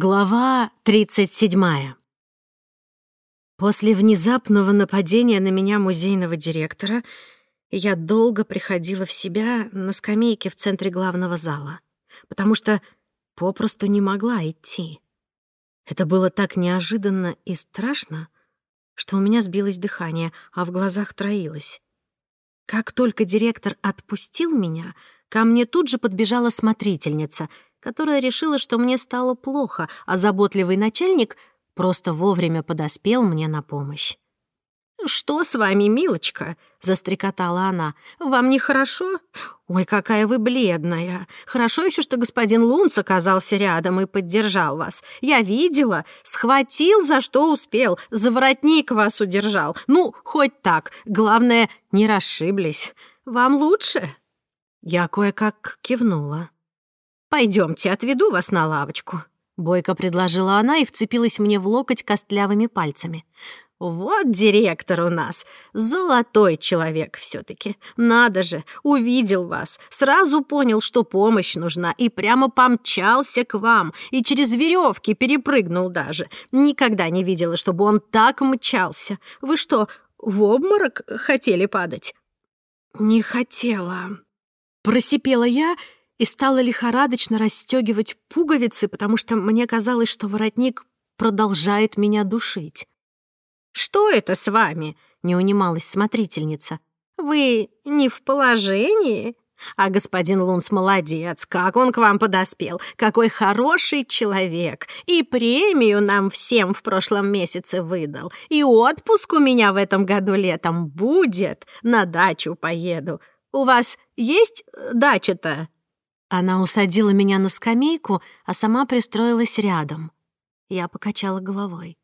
Глава 37. После внезапного нападения на меня музейного директора я долго приходила в себя на скамейке в центре главного зала, потому что попросту не могла идти. Это было так неожиданно и страшно, что у меня сбилось дыхание, а в глазах троилось. Как только директор отпустил меня, ко мне тут же подбежала смотрительница — которая решила, что мне стало плохо, а заботливый начальник просто вовремя подоспел мне на помощь. «Что с вами, милочка?» — застрекотала она. «Вам нехорошо? Ой, какая вы бледная! Хорошо еще, что господин Лунц оказался рядом и поддержал вас. Я видела, схватил, за что успел, за воротник вас удержал. Ну, хоть так, главное, не расшиблись. Вам лучше?» Я кое-как кивнула. Пойдемте, отведу вас на лавочку». Бойко предложила она и вцепилась мне в локоть костлявыми пальцами. «Вот директор у нас. Золотой человек все таки Надо же, увидел вас. Сразу понял, что помощь нужна, и прямо помчался к вам, и через веревки перепрыгнул даже. Никогда не видела, чтобы он так мчался. Вы что, в обморок хотели падать?» «Не хотела», — просипела я, — и стала лихорадочно расстегивать пуговицы, потому что мне казалось, что воротник продолжает меня душить. «Что это с вами?» — не унималась смотрительница. «Вы не в положении?» «А господин Лунс молодец, как он к вам подоспел, какой хороший человек! И премию нам всем в прошлом месяце выдал, и отпуск у меня в этом году летом будет, на дачу поеду. У вас есть дача-то?» Она усадила меня на скамейку, а сама пристроилась рядом. Я покачала головой.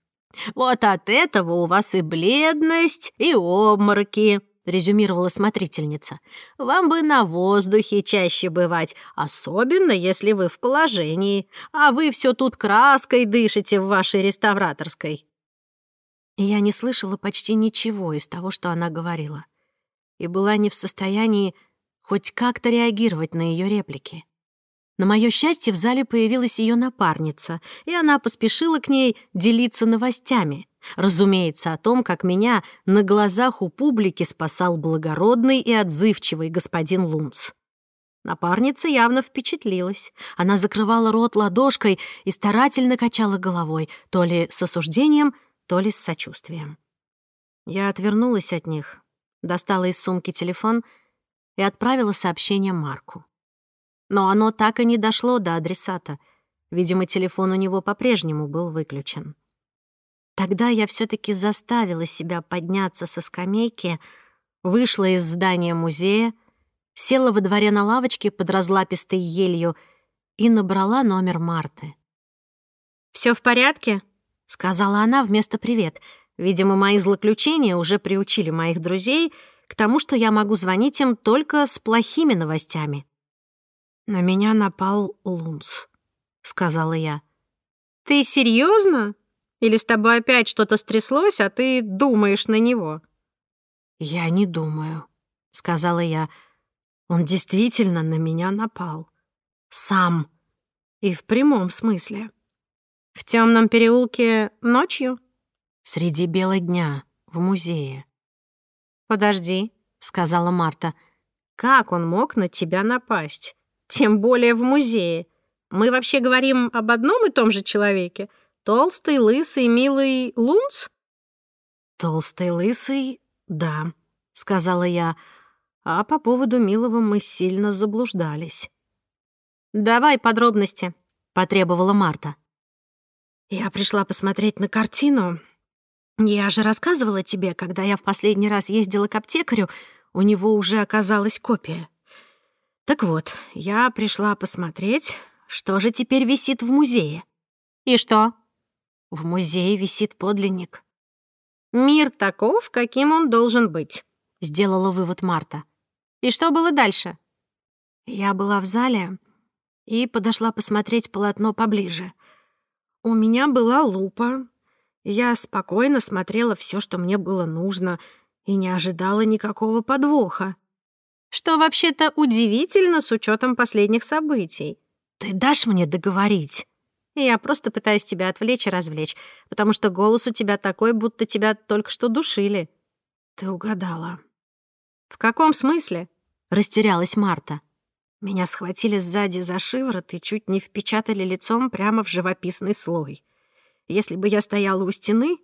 «Вот от этого у вас и бледность, и обмороки», — резюмировала смотрительница. «Вам бы на воздухе чаще бывать, особенно если вы в положении, а вы все тут краской дышите в вашей реставраторской». Я не слышала почти ничего из того, что она говорила, и была не в состоянии хоть как-то реагировать на ее реплики. На моё счастье, в зале появилась её напарница, и она поспешила к ней делиться новостями. Разумеется, о том, как меня на глазах у публики спасал благородный и отзывчивый господин Лунц. Напарница явно впечатлилась. Она закрывала рот ладошкой и старательно качала головой, то ли с осуждением, то ли с сочувствием. Я отвернулась от них, достала из сумки телефон — и отправила сообщение Марку. Но оно так и не дошло до адресата. Видимо, телефон у него по-прежнему был выключен. Тогда я все таки заставила себя подняться со скамейки, вышла из здания музея, села во дворе на лавочке под разлапистой елью и набрала номер Марты. Все в порядке?» — сказала она вместо «привет». Видимо, мои злоключения уже приучили моих друзей — к тому, что я могу звонить им только с плохими новостями». «На меня напал Лунс», — сказала я. «Ты серьезно? Или с тобой опять что-то стряслось, а ты думаешь на него?» «Я не думаю», — сказала я. «Он действительно на меня напал. Сам. И в прямом смысле». «В темном переулке ночью?» «Среди бела дня, в музее». «Подожди», — сказала Марта. «Как он мог на тебя напасть? Тем более в музее. Мы вообще говорим об одном и том же человеке? Толстый, лысый, милый Лунц?» «Толстый, лысый, да», — сказала я. А по поводу милого мы сильно заблуждались. «Давай подробности», — потребовала Марта. «Я пришла посмотреть на картину», я же рассказывала тебе, когда я в последний раз ездила к аптекарю, у него уже оказалась копия. Так вот, я пришла посмотреть, что же теперь висит в музее. И что? В музее висит подлинник. «Мир таков, каким он должен быть», — сделала вывод Марта. «И что было дальше?» Я была в зале и подошла посмотреть полотно поближе. У меня была лупа, я спокойно смотрела все, что мне было нужно, и не ожидала никакого подвоха. Что вообще-то удивительно с учетом последних событий. Ты дашь мне договорить? Я просто пытаюсь тебя отвлечь и развлечь, потому что голос у тебя такой, будто тебя только что душили. Ты угадала. В каком смысле? Растерялась Марта. Меня схватили сзади за шиворот и чуть не впечатали лицом прямо в живописный слой. Если бы я стояла у стены,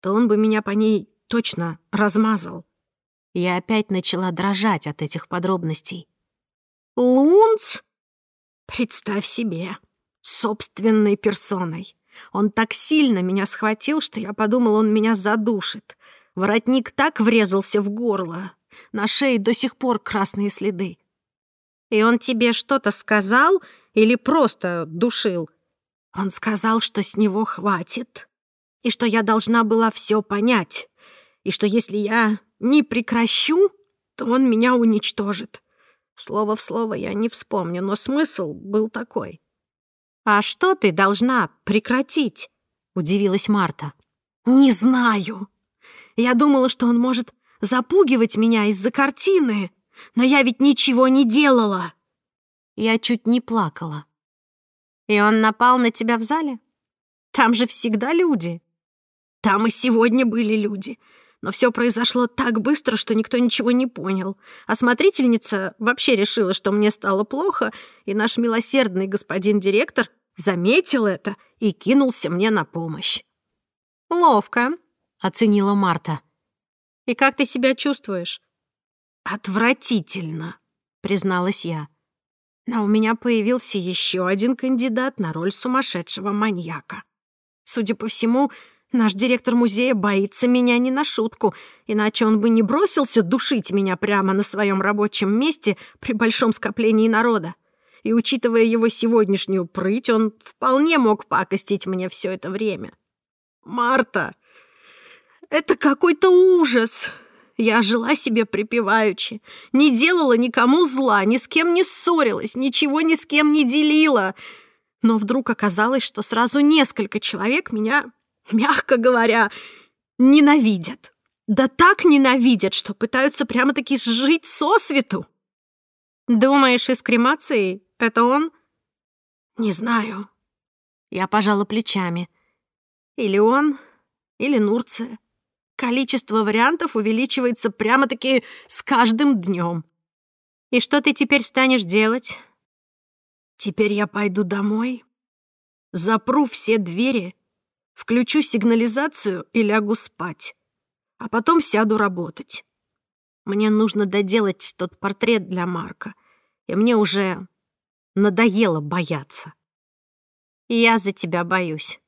то он бы меня по ней точно размазал. Я опять начала дрожать от этих подробностей. Лунц? Представь себе, собственной персоной. Он так сильно меня схватил, что я подумала, он меня задушит. Воротник так врезался в горло. На шее до сих пор красные следы. И он тебе что-то сказал или просто душил? Он сказал, что с него хватит, и что я должна была все понять, и что если я не прекращу, то он меня уничтожит. Слово в слово я не вспомню, но смысл был такой. «А что ты должна прекратить?» — удивилась Марта. «Не знаю. Я думала, что он может запугивать меня из-за картины, но я ведь ничего не делала». Я чуть не плакала. И он напал на тебя в зале? Там же всегда люди. Там и сегодня были люди. Но все произошло так быстро, что никто ничего не понял. Осмотрительница вообще решила, что мне стало плохо, и наш милосердный господин директор заметил это и кинулся мне на помощь. «Ловко», — оценила Марта. «И как ты себя чувствуешь?» «Отвратительно», — призналась я. Но у меня появился еще один кандидат на роль сумасшедшего маньяка. Судя по всему, наш директор музея боится меня не на шутку, иначе он бы не бросился душить меня прямо на своем рабочем месте при большом скоплении народа. И, учитывая его сегодняшнюю прыть, он вполне мог пакостить мне все это время. «Марта, это какой-то ужас!» Я жила себе припеваючи, не делала никому зла, ни с кем не ссорилась, ничего ни с кем не делила. Но вдруг оказалось, что сразу несколько человек меня, мягко говоря, ненавидят. Да так ненавидят, что пытаются прямо-таки сжить сосвету. Думаешь, из кремации это он? Не знаю. Я пожала плечами. Или он, или Нурция количество вариантов увеличивается прямо-таки с каждым днем. И что ты теперь станешь делать? Теперь я пойду домой, запру все двери, включу сигнализацию и лягу спать. А потом сяду работать. Мне нужно доделать тот портрет для Марка. И мне уже надоело бояться. Я за тебя боюсь.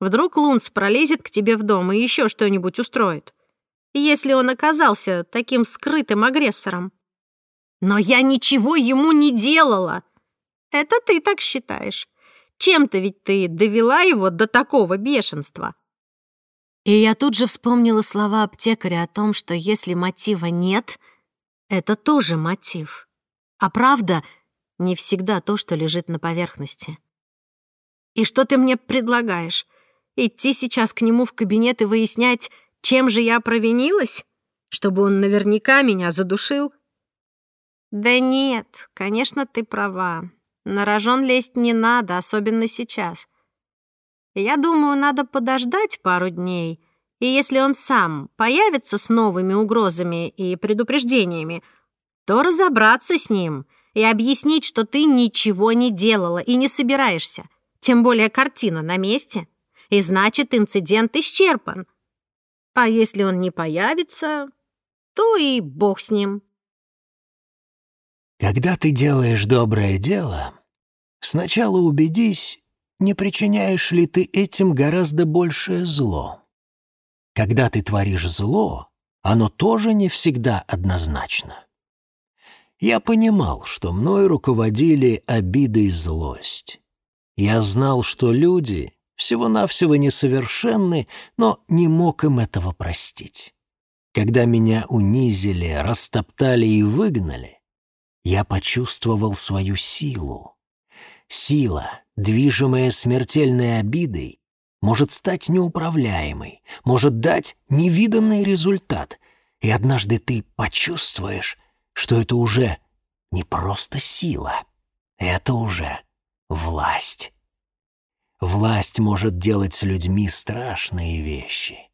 Вдруг Лунц пролезет к тебе в дом и еще что-нибудь устроит. Если он оказался таким скрытым агрессором. Но я ничего ему не делала. Это ты так считаешь. Чем-то ведь ты довела его до такого бешенства. И я тут же вспомнила слова аптекаря о том, что если мотива нет, это тоже мотив. А правда не всегда то, что лежит на поверхности. «И что ты мне предлагаешь? Идти сейчас к нему в кабинет и выяснять, чем же я провинилась? Чтобы он наверняка меня задушил? Да нет, конечно, ты права. На рожон лезть не надо, особенно сейчас. Я думаю, надо подождать пару дней. И если он сам появится с новыми угрозами и предупреждениями, то разобраться с ним и объяснить, что ты ничего не делала и не собираешься. Тем более картина на месте и значит инцидент исчерпан. А если он не появится, то и бог с ним. Когда ты делаешь доброе дело, сначала убедись, не причиняешь ли ты этим гораздо большее зло. Когда ты творишь зло, оно тоже не всегда однозначно. Я понимал, что мной руководили обиды и злость. Я знал, что люди всего-навсего несовершенный, но не мог им этого простить. Когда меня унизили, растоптали и выгнали, я почувствовал свою силу. Сила, движимая смертельной обидой, может стать неуправляемой, может дать невиданный результат, и однажды ты почувствуешь, что это уже не просто сила, это уже власть. Власть может делать с людьми страшные вещи.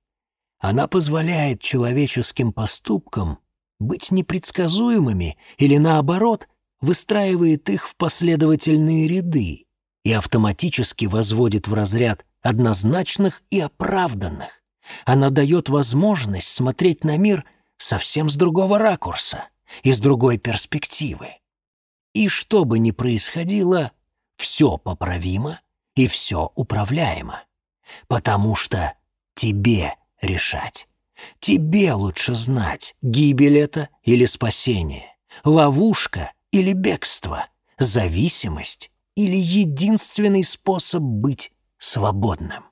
Она позволяет человеческим поступкам быть непредсказуемыми или, наоборот, выстраивает их в последовательные ряды и автоматически возводит в разряд однозначных и оправданных. Она дает возможность смотреть на мир совсем с другого ракурса из другой перспективы. И что бы ни происходило, все поправимо и все управляемо. Потому что тебе решать. Тебе лучше знать, гибель это или спасение, ловушка или бегство, зависимость или единственный способ быть свободным.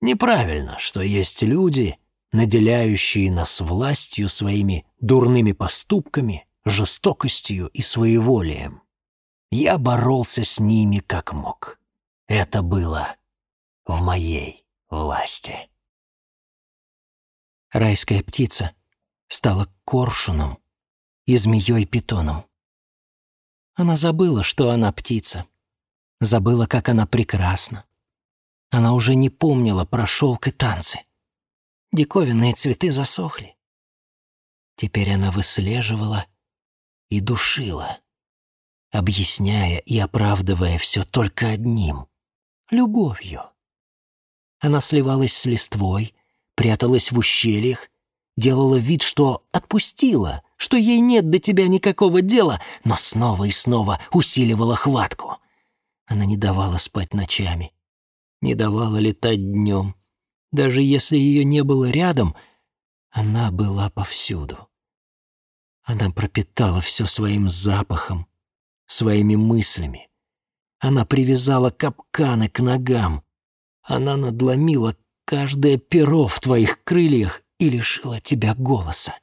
Неправильно, что есть люди, наделяющие нас властью своими дурными поступками, жестокостью и своеволием я боролся с ними как мог. Это было в моей власти. Райская птица стала коршуном и змеей-питоном. Она забыла, что она птица. Забыла, как она прекрасна. Она уже не помнила про шелк и танцы. Диковинные цветы засохли. Теперь она выслеживала и душила объясняя и оправдывая все только одним — любовью. Она сливалась с листвой, пряталась в ущельях, делала вид, что отпустила, что ей нет до тебя никакого дела, но снова и снова усиливала хватку. Она не давала спать ночами, не давала летать днем. Даже если ее не было рядом, она была повсюду. Она пропитала все своим запахом, своими мыслями. Она привязала капканы к ногам. Она надломила каждое перо в твоих крыльях и лишила тебя голоса.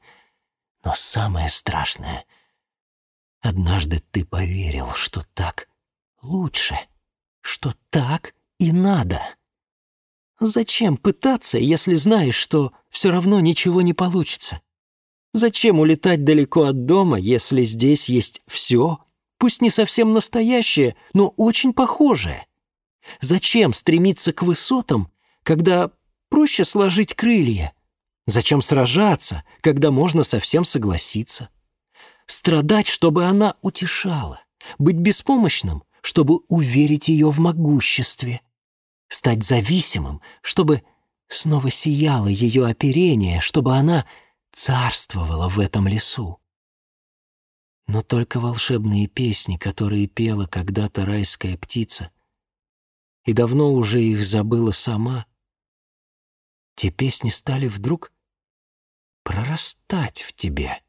Но самое страшное — однажды ты поверил, что так лучше, что так и надо. Зачем пытаться, если знаешь, что все равно ничего не получится? Зачем улетать далеко от дома, если здесь есть все пусть не совсем настоящее, но очень похожее. Зачем стремиться к высотам, когда проще сложить крылья? Зачем сражаться, когда можно совсем согласиться? Страдать, чтобы она утешала, быть беспомощным, чтобы уверить ее в могуществе, стать зависимым, чтобы снова сияло ее оперение, чтобы она царствовала в этом лесу но только волшебные песни, которые пела когда-то райская птица, и давно уже их забыла сама, те песни стали вдруг прорастать в тебе.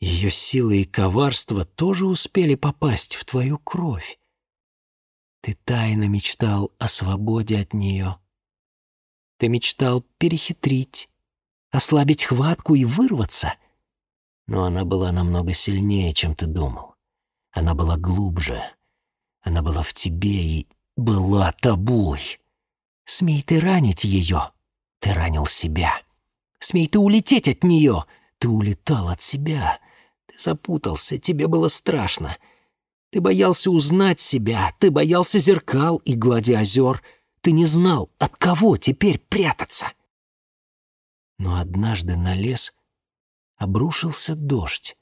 Ее силы и коварство тоже успели попасть в твою кровь. Ты тайно мечтал о свободе от нее. Ты мечтал перехитрить, ослабить хватку и вырваться — но она была намного сильнее, чем ты думал. Она была глубже. Она была в тебе и была тобой. Смей ты ранить ее. Ты ранил себя. Смей ты улететь от нее. Ты улетал от себя. Ты запутался, тебе было страшно. Ты боялся узнать себя, ты боялся зеркал и глади озер. Ты не знал, от кого теперь прятаться. Но однажды на лес обрушился дождь.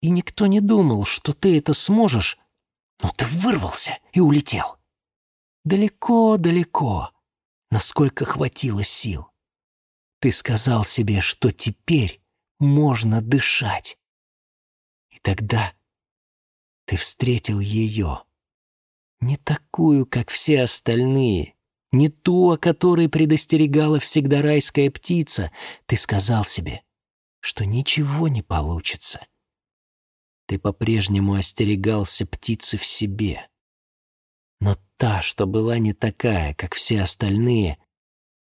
И никто не думал, что ты это сможешь, но ты вырвался и улетел. Далеко-далеко, насколько хватило сил. Ты сказал себе, что теперь можно дышать. И тогда ты встретил ее. Не такую, как все остальные, не ту, о которой предостерегала всегда райская птица. Ты сказал себе, что ничего не получится. Ты по-прежнему остерегался птицы в себе. Но та, что была не такая, как все остальные,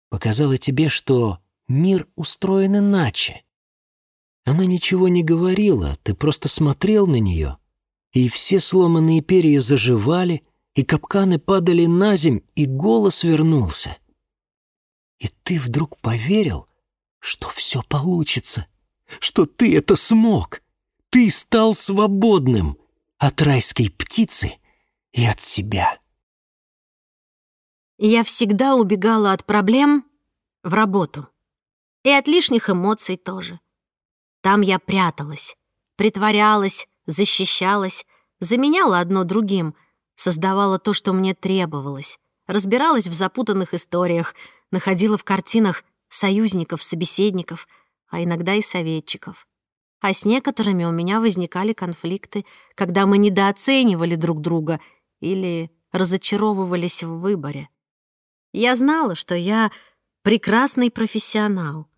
показала тебе, что мир устроен иначе. Она ничего не говорила, ты просто смотрел на нее, и все сломанные перья заживали, и капканы падали на земь, и голос вернулся. И ты вдруг поверил, что все получится что ты это смог. Ты стал свободным от райской птицы и от себя. Я всегда убегала от проблем в работу. И от лишних эмоций тоже. Там я пряталась, притворялась, защищалась, заменяла одно другим, создавала то, что мне требовалось, разбиралась в запутанных историях, находила в картинах союзников, собеседников — а иногда и советчиков. А с некоторыми у меня возникали конфликты, когда мы недооценивали друг друга или разочаровывались в выборе. Я знала, что я прекрасный профессионал.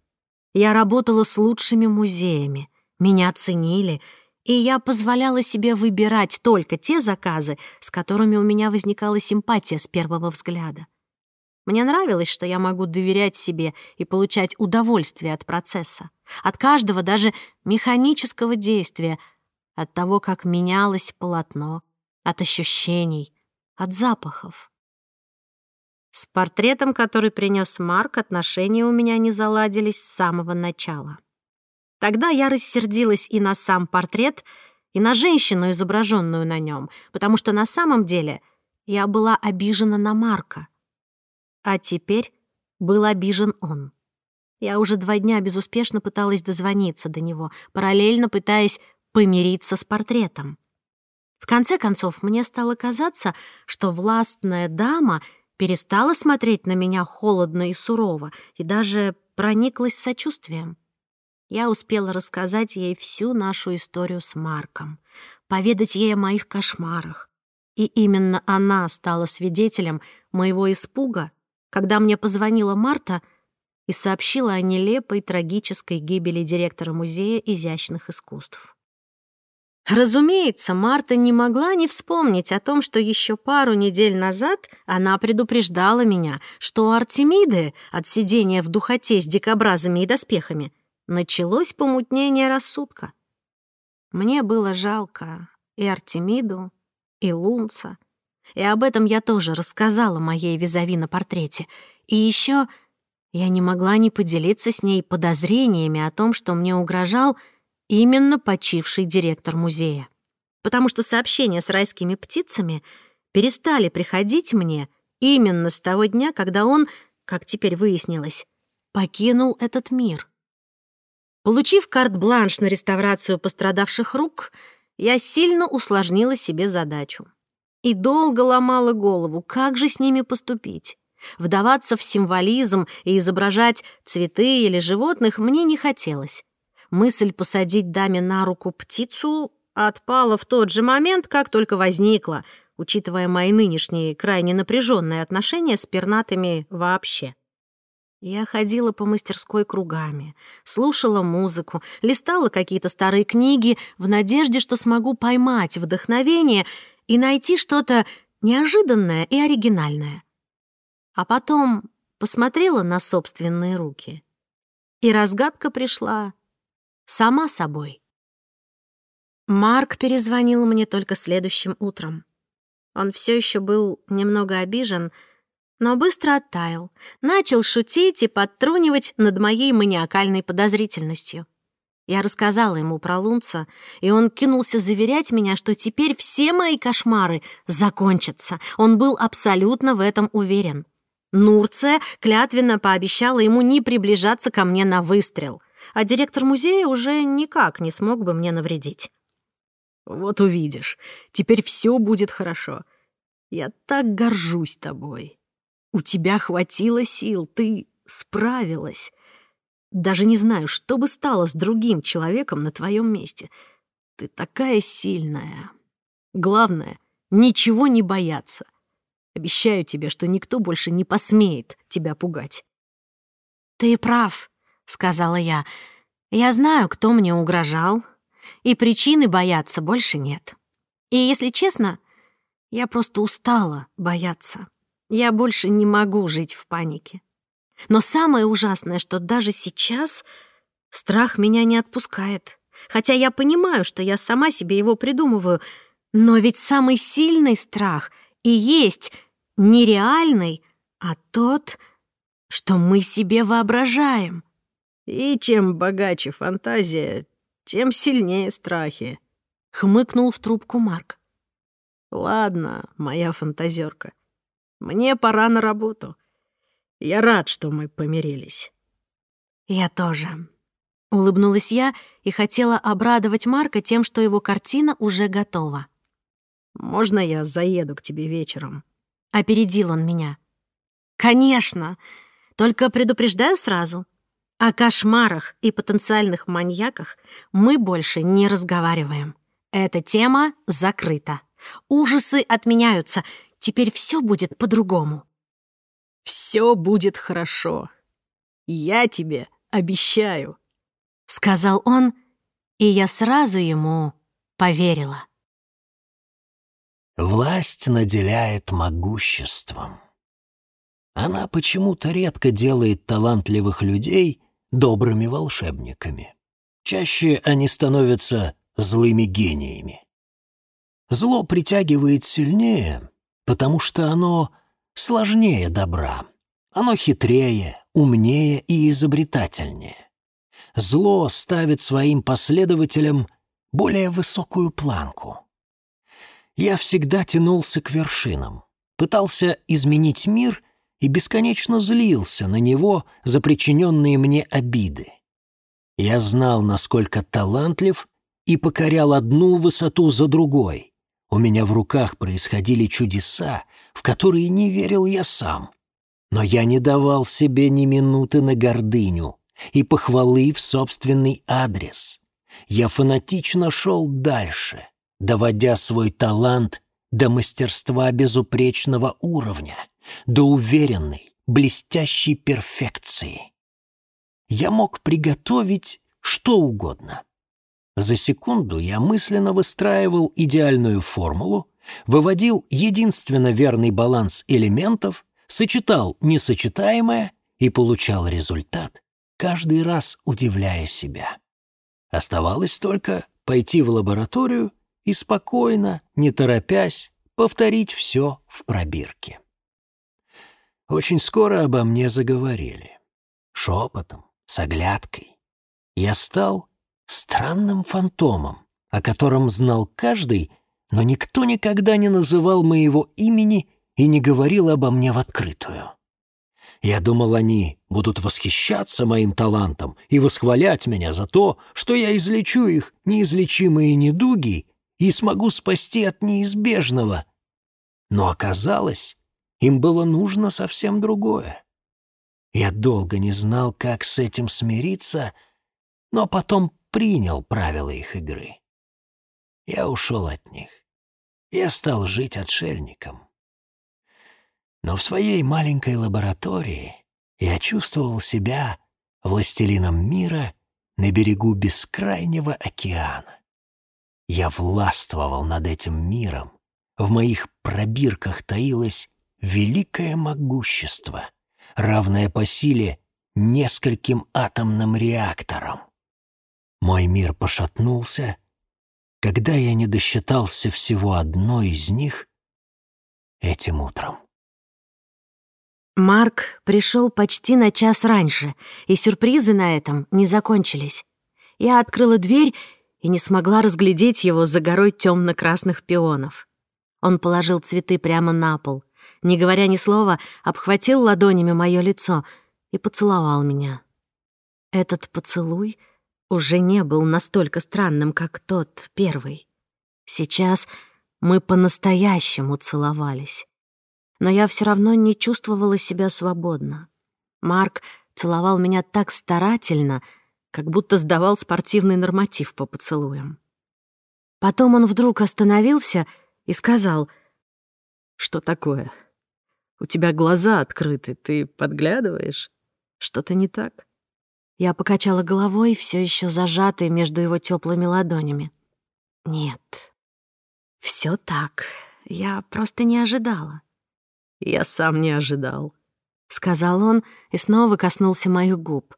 Я работала с лучшими музеями, меня оценили, и я позволяла себе выбирать только те заказы, с которыми у меня возникала симпатия с первого взгляда. Мне нравилось, что я могу доверять себе и получать удовольствие от процесса, от каждого даже механического действия, от того, как менялось полотно, от ощущений, от запахов. С портретом, который принес Марк, отношения у меня не заладились с самого начала. Тогда я рассердилась и на сам портрет, и на женщину, изображенную на нем, потому что на самом деле я была обижена на Марка — а теперь был обижен он. Я уже два дня безуспешно пыталась дозвониться до него, параллельно пытаясь помириться с портретом. В конце концов, мне стало казаться, что властная дама перестала смотреть на меня холодно и сурово и даже прониклась сочувствием. Я успела рассказать ей всю нашу историю с Марком, поведать ей о моих кошмарах. И именно она стала свидетелем моего испуга когда мне позвонила Марта и сообщила о нелепой трагической гибели директора Музея изящных искусств. Разумеется, Марта не могла не вспомнить о том, что еще пару недель назад она предупреждала меня, что у Артемиды от сидения в духоте с дикобразами и доспехами началось помутнение рассудка. Мне было жалко и Артемиду, и Лунца, и об этом я тоже рассказала моей визави на портрете. И еще я не могла не поделиться с ней подозрениями о том, что мне угрожал именно почивший директор музея. Потому что сообщения с райскими птицами перестали приходить мне именно с того дня, когда он, как теперь выяснилось, покинул этот мир. Получив карт-бланш на реставрацию пострадавших рук, я сильно усложнила себе задачу и долго ломала голову, как же с ними поступить. Вдаваться в символизм и изображать цветы или животных мне не хотелось. Мысль посадить даме на руку птицу отпала в тот же момент, как только возникла, учитывая мои нынешние крайне напряженные отношения с пернатыми вообще. Я ходила по мастерской кругами, слушала музыку, листала какие-то старые книги в надежде, что смогу поймать вдохновение и найти что-то неожиданное и оригинальное. А потом посмотрела на собственные руки. И разгадка пришла сама собой. Марк перезвонил мне только следующим утром. Он все еще был немного обижен, но быстро оттаял, начал шутить и подтрунивать над моей маниакальной подозрительностью. Я рассказала ему про Лунца, и он кинулся заверять меня, что теперь все мои кошмары закончатся. Он был абсолютно в этом уверен. Нурция клятвенно пообещала ему не приближаться ко мне на выстрел, а директор музея уже никак не смог бы мне навредить. «Вот увидишь, теперь все будет хорошо. Я так горжусь тобой. У тебя хватило сил, ты справилась». Даже не знаю, что бы стало с другим человеком на твоем месте. Ты такая сильная. Главное, ничего не бояться. Обещаю тебе, что никто больше не посмеет тебя пугать». «Ты прав», — сказала я. «Я знаю, кто мне угрожал, и причины бояться больше нет. И, если честно, я просто устала бояться. Я больше не могу жить в панике. Но самое ужасное, что даже сейчас страх меня не отпускает. Хотя я понимаю, что я сама себе его придумываю, но ведь самый сильный страх и есть нереальный, а тот, что мы себе воображаем. И чем богаче фантазия, тем сильнее страхи, хмыкнул в трубку Марк. Ладно, моя фантазерка, мне пора на работу. Я рад, что мы помирились». «Я тоже». Улыбнулась я и хотела обрадовать Марка тем, что его картина уже готова. «Можно я заеду к тебе вечером?» Опередил он меня. «Конечно! Только предупреждаю сразу. О кошмарах и потенциальных маньяках мы больше не разговариваем. Эта тема закрыта. Ужасы отменяются. Теперь все будет по-другому». Все будет хорошо. Я тебе обещаю», — сказал он, и я сразу ему поверила. Власть наделяет могуществом. Она почему-то редко делает талантливых людей добрыми волшебниками. Чаще они становятся злыми гениями. Зло притягивает сильнее, потому что оно — сложнее добра. Оно хитрее, умнее и изобретательнее. Зло ставит своим последователям более высокую планку. Я всегда тянулся к вершинам, пытался изменить мир и бесконечно злился на него за причиненные мне обиды. Я знал, насколько талантлив и покорял одну высоту за другой. У меня в руках происходили чудеса, в которые не верил я сам. Но я не давал себе ни минуты на гордыню и похвалы в собственный адрес. Я фанатично шел дальше, доводя свой талант до мастерства безупречного уровня, до уверенной, блестящей перфекции. Я мог приготовить что угодно. За секунду я мысленно выстраивал идеальную формулу, выводил единственно верный баланс элементов, сочетал несочетаемое и получал результат, каждый раз удивляя себя. Оставалось только пойти в лабораторию и спокойно, не торопясь, повторить все в пробирке. Очень скоро обо мне заговорили. Шепотом, с оглядкой. Я стал странным фантомом, о котором знал каждый, но никто никогда не называл моего имени и не говорил обо мне в открытую. Я думал, они будут восхищаться моим талантом и восхвалять меня за то, что я излечу их неизлечимые недуги и смогу спасти от неизбежного. Но оказалось, им было нужно совсем другое. Я долго не знал, как с этим смириться, но потом принял правила их игры. Я ушел от них. Я стал жить отшельником. Но в своей маленькой лаборатории я чувствовал себя властелином мира на берегу бескрайнего океана. Я властвовал над этим миром, в моих пробирках таилось великое могущество, равное по силе нескольким атомным реакторам. Мой мир пошатнулся — когда я не досчитался всего одной из них этим утром. Марк пришел почти на час раньше, и сюрпризы на этом не закончились. Я открыла дверь и не смогла разглядеть его за горой темно-красных пионов. Он положил цветы прямо на пол, не говоря ни слова, обхватил ладонями мое лицо и поцеловал меня. Этот поцелуй уже не был настолько странным, как тот первый. Сейчас мы по-настоящему целовались. Но я все равно не чувствовала себя свободно. Марк целовал меня так старательно, как будто сдавал спортивный норматив по поцелуям. Потом он вдруг остановился и сказал, «Что такое? У тебя глаза открыты, ты подглядываешь? Что-то не так?» Я покачала головой, все еще зажатой между его теплыми ладонями. Нет. Все так. Я просто не ожидала. Я сам не ожидал, сказал он и снова коснулся моих губ.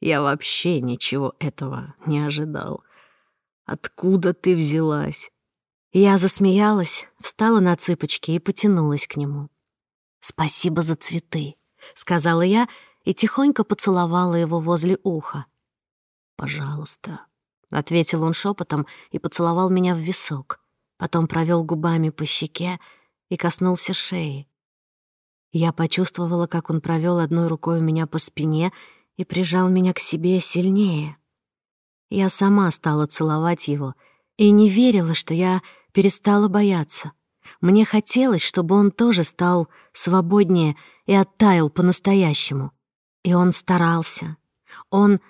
Я вообще ничего этого не ожидал. Откуда ты взялась? Я засмеялась, встала на цыпочки и потянулась к нему. «Спасибо за цветы», — сказала я и тихонько поцеловала его возле уха. «Пожалуйста», — ответил он шепотом и поцеловал меня в висок. Потом провел губами по щеке и коснулся шеи. Я почувствовала, как он провел одной рукой у меня по спине и прижал меня к себе сильнее. Я сама стала целовать его и не верила, что я перестала бояться. Мне хотелось, чтобы он тоже стал свободнее и оттаял по-настоящему. И он старался. Он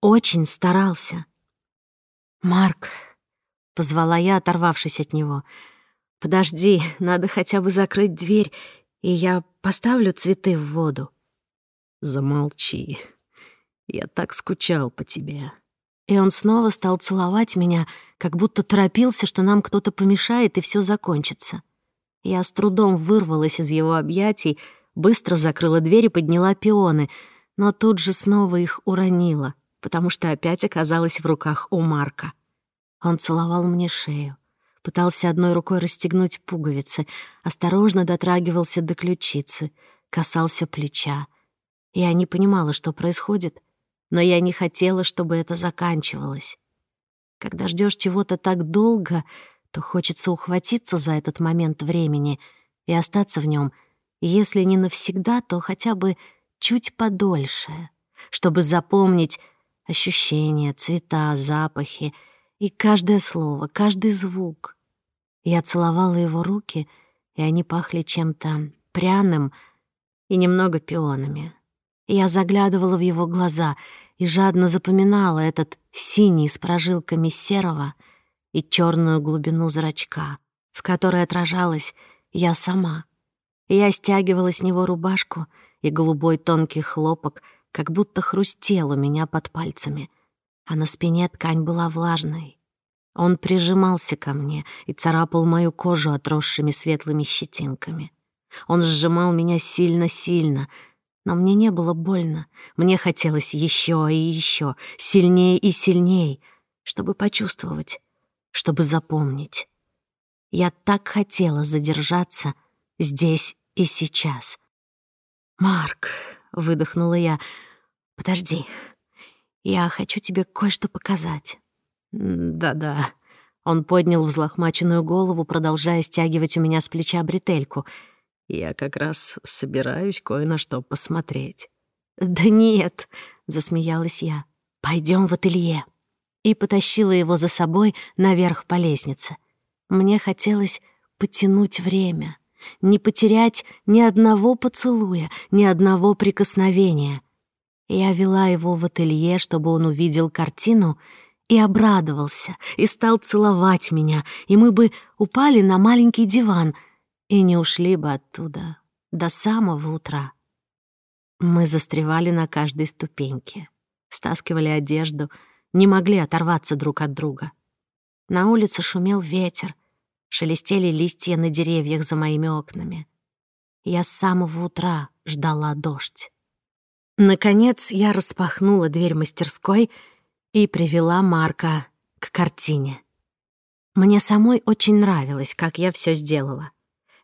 очень старался. «Марк», — позвала я, оторвавшись от него, — «подожди, надо хотя бы закрыть дверь, и я поставлю цветы в воду». «Замолчи. Я так скучал по тебе». И он снова стал целовать меня, как будто торопился, что нам кто-то помешает, и все закончится. Я с трудом вырвалась из его объятий, быстро закрыла дверь и подняла пионы — но тут же снова их уронила, потому что опять оказалась в руках у Марка. Он целовал мне шею, пытался одной рукой расстегнуть пуговицы, осторожно дотрагивался до ключицы, касался плеча. Я не понимала, что происходит, но я не хотела, чтобы это заканчивалось. Когда ждешь чего-то так долго, то хочется ухватиться за этот момент времени и остаться в нем, если не навсегда, то хотя бы чуть подольше, чтобы запомнить ощущения, цвета, запахи и каждое слово, каждый звук. Я целовала его руки, и они пахли чем-то пряным и немного пионами. Я заглядывала в его глаза и жадно запоминала этот синий с прожилками серого и черную глубину зрачка, в которой отражалась я сама. Я стягивала с него рубашку — и голубой тонкий хлопок как будто хрустел у меня под пальцами, а на спине ткань была влажной. Он прижимался ко мне и царапал мою кожу отросшими светлыми щетинками. Он сжимал меня сильно-сильно, но мне не было больно. Мне хотелось еще и еще, сильнее и сильнее, чтобы почувствовать, чтобы запомнить. Я так хотела задержаться здесь и сейчас — Марк, выдохнула я. Подожди. Я хочу тебе кое-что показать. Да-да. Он поднял взлохмаченную голову, продолжая стягивать у меня с плеча бретельку. Я как раз собираюсь кое на что посмотреть. Да нет, засмеялась я. Пойдем в ателье. И потащила его за собой наверх по лестнице. Мне хотелось потянуть время не потерять ни одного поцелуя, ни одного прикосновения. Я вела его в ателье, чтобы он увидел картину, и обрадовался, и стал целовать меня, и мы бы упали на маленький диван и не ушли бы оттуда до самого утра. Мы застревали на каждой ступеньке, стаскивали одежду, не могли оторваться друг от друга. На улице шумел ветер — шелестели листья на деревьях за моими окнами. Я с самого утра ждала дождь. Наконец я распахнула дверь мастерской и привела Марка к картине. Мне самой очень нравилось, как я все сделала.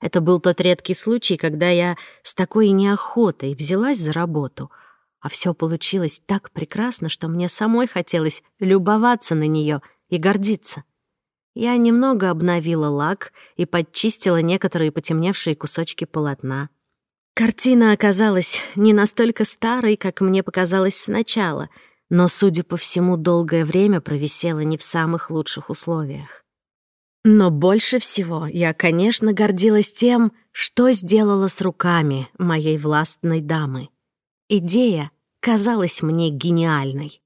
Это был тот редкий случай, когда я с такой неохотой взялась за работу, а все получилось так прекрасно, что мне самой хотелось любоваться на нее и гордиться. Я немного обновила лак и подчистила некоторые потемневшие кусочки полотна. Картина оказалась не настолько старой, как мне показалось сначала, но, судя по всему, долгое время провисела не в самых лучших условиях. Но больше всего я, конечно, гордилась тем, что сделала с руками моей властной дамы. Идея казалась мне гениальной.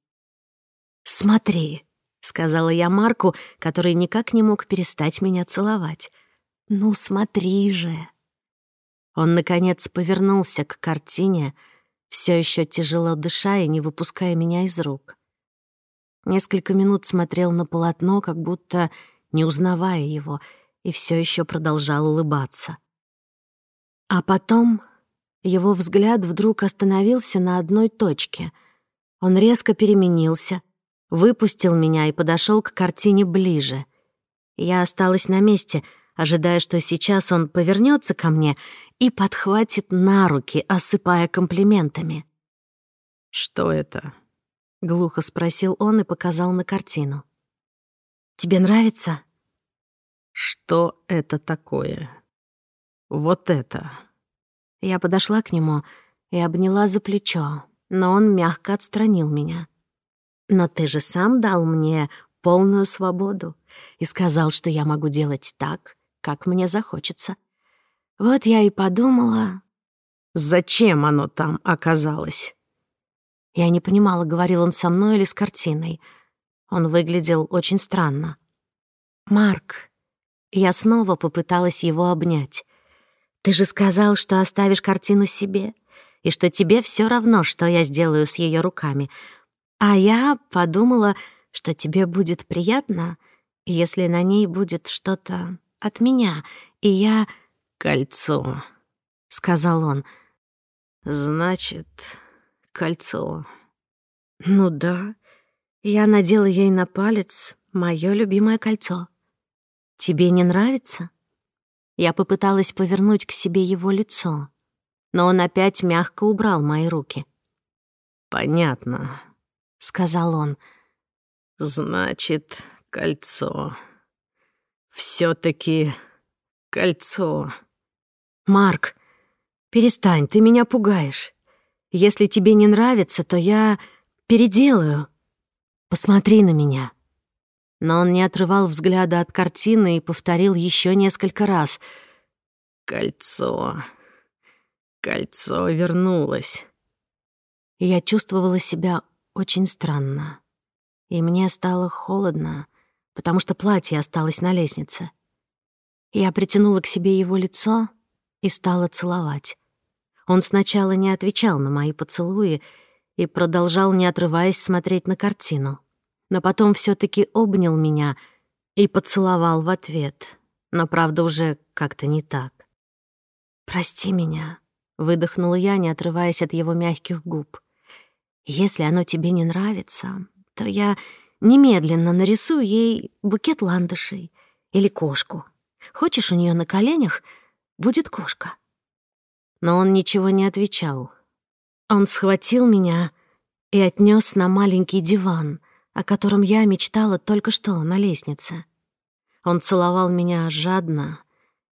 «Смотри», сказала я Марку, который никак не мог перестать меня целовать. «Ну, смотри же!» Он, наконец, повернулся к картине, все еще тяжело дыша и не выпуская меня из рук. Несколько минут смотрел на полотно, как будто не узнавая его, и все еще продолжал улыбаться. А потом его взгляд вдруг остановился на одной точке. Он резко переменился, выпустил меня и подошел к картине ближе. Я осталась на месте, ожидая, что сейчас он повернется ко мне и подхватит на руки, осыпая комплиментами. «Что это?» — глухо спросил он и показал на картину. «Тебе нравится?» «Что это такое?» «Вот это!» Я подошла к нему и обняла за плечо, но он мягко отстранил меня. Но ты же сам дал мне полную свободу и сказал, что я могу делать так, как мне захочется. Вот я и подумала, зачем оно там оказалось. Я не понимала, говорил он со мной или с картиной. Он выглядел очень странно. «Марк», я снова попыталась его обнять. «Ты же сказал, что оставишь картину себе, и что тебе все равно, что я сделаю с ее руками. А я подумала, что тебе будет приятно, если на ней будет что-то от меня, и я...» «Кольцо», — сказал он. «Значит, кольцо». «Ну да». Я надела ей на палец мое любимое кольцо. «Тебе не нравится?» Я попыталась повернуть к себе его лицо, но он опять мягко убрал мои руки. «Понятно», — сказал он. «Значит, кольцо. Все-таки кольцо». «Марк, перестань, ты меня пугаешь. Если тебе не нравится, то я переделаю. Посмотри на меня». Но он не отрывал взгляда от картины и повторил еще несколько раз. «Кольцо. Кольцо вернулось». Я чувствовала себя очень странно. И мне стало холодно, потому что платье осталось на лестнице. Я притянула к себе его лицо и стала целовать. Он сначала не отвечал на мои поцелуи и продолжал, не отрываясь, смотреть на картину. Но потом все таки обнял меня и поцеловал в ответ. Но, правда, уже как-то не так. «Прости меня», — выдохнула я, не отрываясь от его мягких губ. Если оно тебе не нравится, то я немедленно нарисую ей букет ландышей или кошку. Хочешь, у нее на коленях будет кошка. Но он ничего не отвечал. Он схватил меня и отнес на маленький диван, о котором я мечтала только что на лестнице. Он целовал меня жадно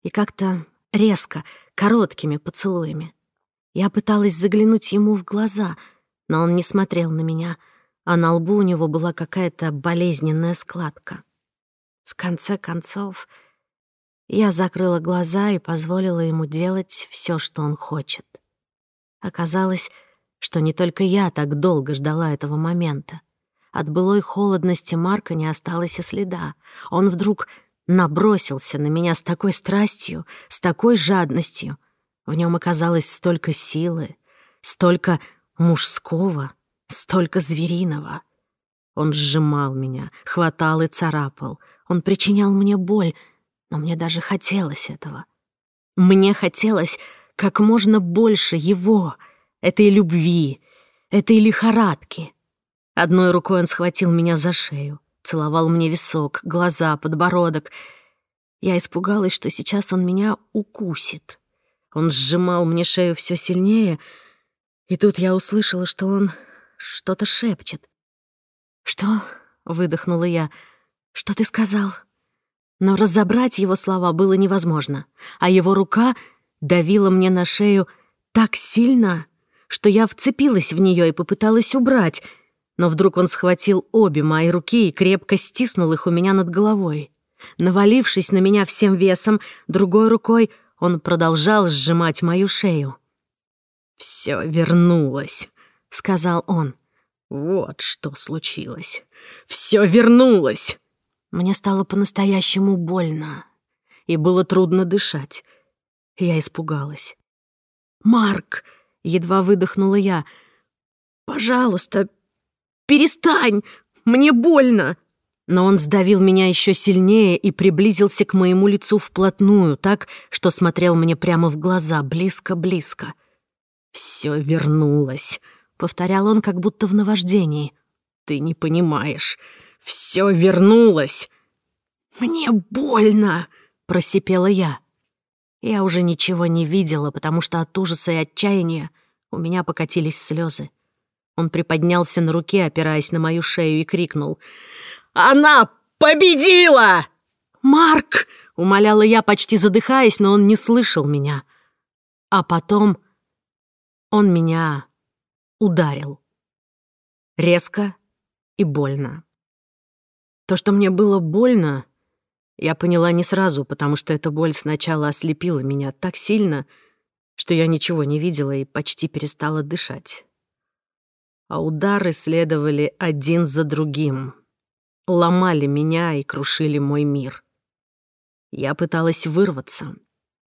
и как-то резко, короткими поцелуями. Я пыталась заглянуть ему в глаза — но он не смотрел на меня, а на лбу у него была какая-то болезненная складка. В конце концов, я закрыла глаза и позволила ему делать все, что он хочет. Оказалось, что не только я так долго ждала этого момента. От былой холодности Марка не осталось и следа. Он вдруг набросился на меня с такой страстью, с такой жадностью. В нем оказалось столько силы, столько мужского, столько звериного. Он сжимал меня, хватал и царапал. Он причинял мне боль, но мне даже хотелось этого. Мне хотелось как можно больше его, этой любви, этой лихорадки. Одной рукой он схватил меня за шею, целовал мне висок, глаза, подбородок. Я испугалась, что сейчас он меня укусит. Он сжимал мне шею все сильнее — и тут я услышала, что он что-то шепчет. «Что?» — выдохнула я. «Что ты сказал?» Но разобрать его слова было невозможно, а его рука давила мне на шею так сильно, что я вцепилась в нее и попыталась убрать, но вдруг он схватил обе мои руки и крепко стиснул их у меня над головой. Навалившись на меня всем весом, другой рукой он продолжал сжимать мою шею. «Все вернулось», — сказал он. «Вот что случилось. Все вернулось». Мне стало по-настоящему больно, и было трудно дышать. Я испугалась. «Марк!» — едва выдохнула я. «Пожалуйста, перестань! Мне больно!» Но он сдавил меня еще сильнее и приблизился к моему лицу вплотную, так, что смотрел мне прямо в глаза, близко-близко. «Все вернулось», — повторял он как будто в наваждении. «Ты не понимаешь. Все вернулось». «Мне больно!» — просипела я. Я уже ничего не видела, потому что от ужаса и отчаяния у меня покатились слезы. Он приподнялся на руке, опираясь на мою шею, и крикнул. «Она победила!» «Марк!» — умоляла я, почти задыхаясь, но он не слышал меня. А потом он меня ударил. Резко и больно. То, что мне было больно, я поняла не сразу, потому что эта боль сначала ослепила меня так сильно, что я ничего не видела и почти перестала дышать. А удары следовали один за другим. Ломали меня и крушили мой мир. Я пыталась вырваться,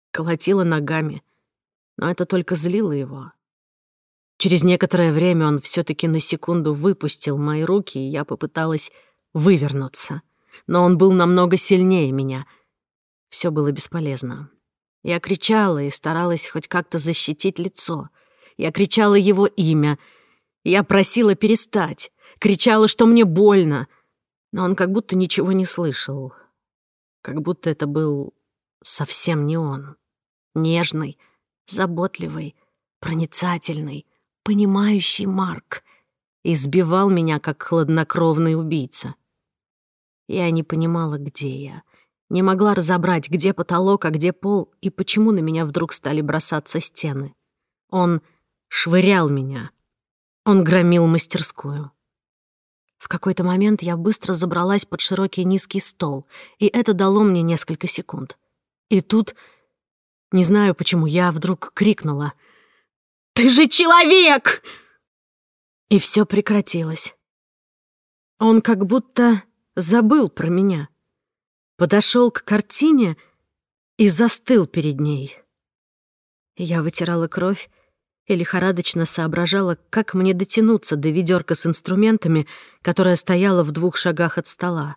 колотила ногами, но это только злило его. Через некоторое время он все-таки на секунду выпустил мои руки, и я попыталась вывернуться. Но он был намного сильнее меня. Все было бесполезно. Я кричала и старалась хоть как-то защитить лицо. Я кричала его имя. Я просила перестать. Кричала, что мне больно. Но он как будто ничего не слышал. Как будто это был совсем не он. Нежный, заботливый, проницательный понимающий Марк избивал меня, как хладнокровный убийца. Я не понимала, где я. Не могла разобрать, где потолок, а где пол, и почему на меня вдруг стали бросаться стены. Он швырял меня. Он громил мастерскую. В какой-то момент я быстро забралась под широкий низкий стол, и это дало мне несколько секунд. И тут, не знаю почему, я вдруг крикнула — ты же человек!» И все прекратилось. Он как будто забыл про меня. Подошел к картине и застыл перед ней. Я вытирала кровь и лихорадочно соображала, как мне дотянуться до ведерка с инструментами, которая стояла в двух шагах от стола.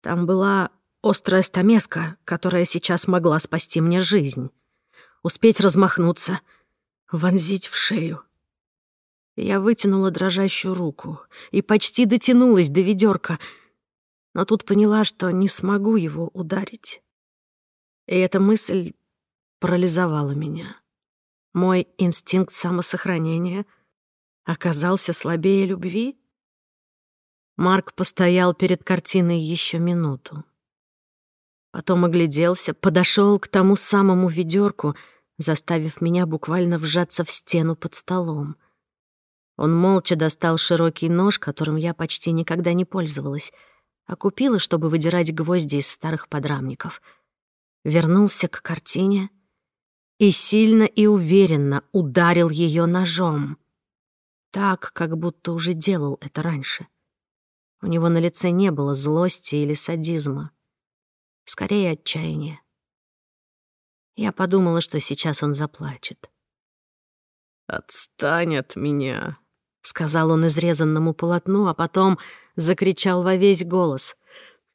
Там была острая стамеска, которая сейчас могла спасти мне жизнь. Успеть размахнуться — вонзить в шею. Я вытянула дрожащую руку и почти дотянулась до ведерка, но тут поняла, что не смогу его ударить. И эта мысль парализовала меня. Мой инстинкт самосохранения оказался слабее любви. Марк постоял перед картиной еще минуту. Потом огляделся, подошел к тому самому ведерку — заставив меня буквально вжаться в стену под столом. Он молча достал широкий нож, которым я почти никогда не пользовалась, а купила, чтобы выдирать гвозди из старых подрамников. Вернулся к картине и сильно и уверенно ударил ее ножом. Так, как будто уже делал это раньше. У него на лице не было злости или садизма. Скорее, отчаяние. Я подумала, что сейчас он заплачет. «Отстань от меня», — сказал он изрезанному полотну, а потом закричал во весь голос.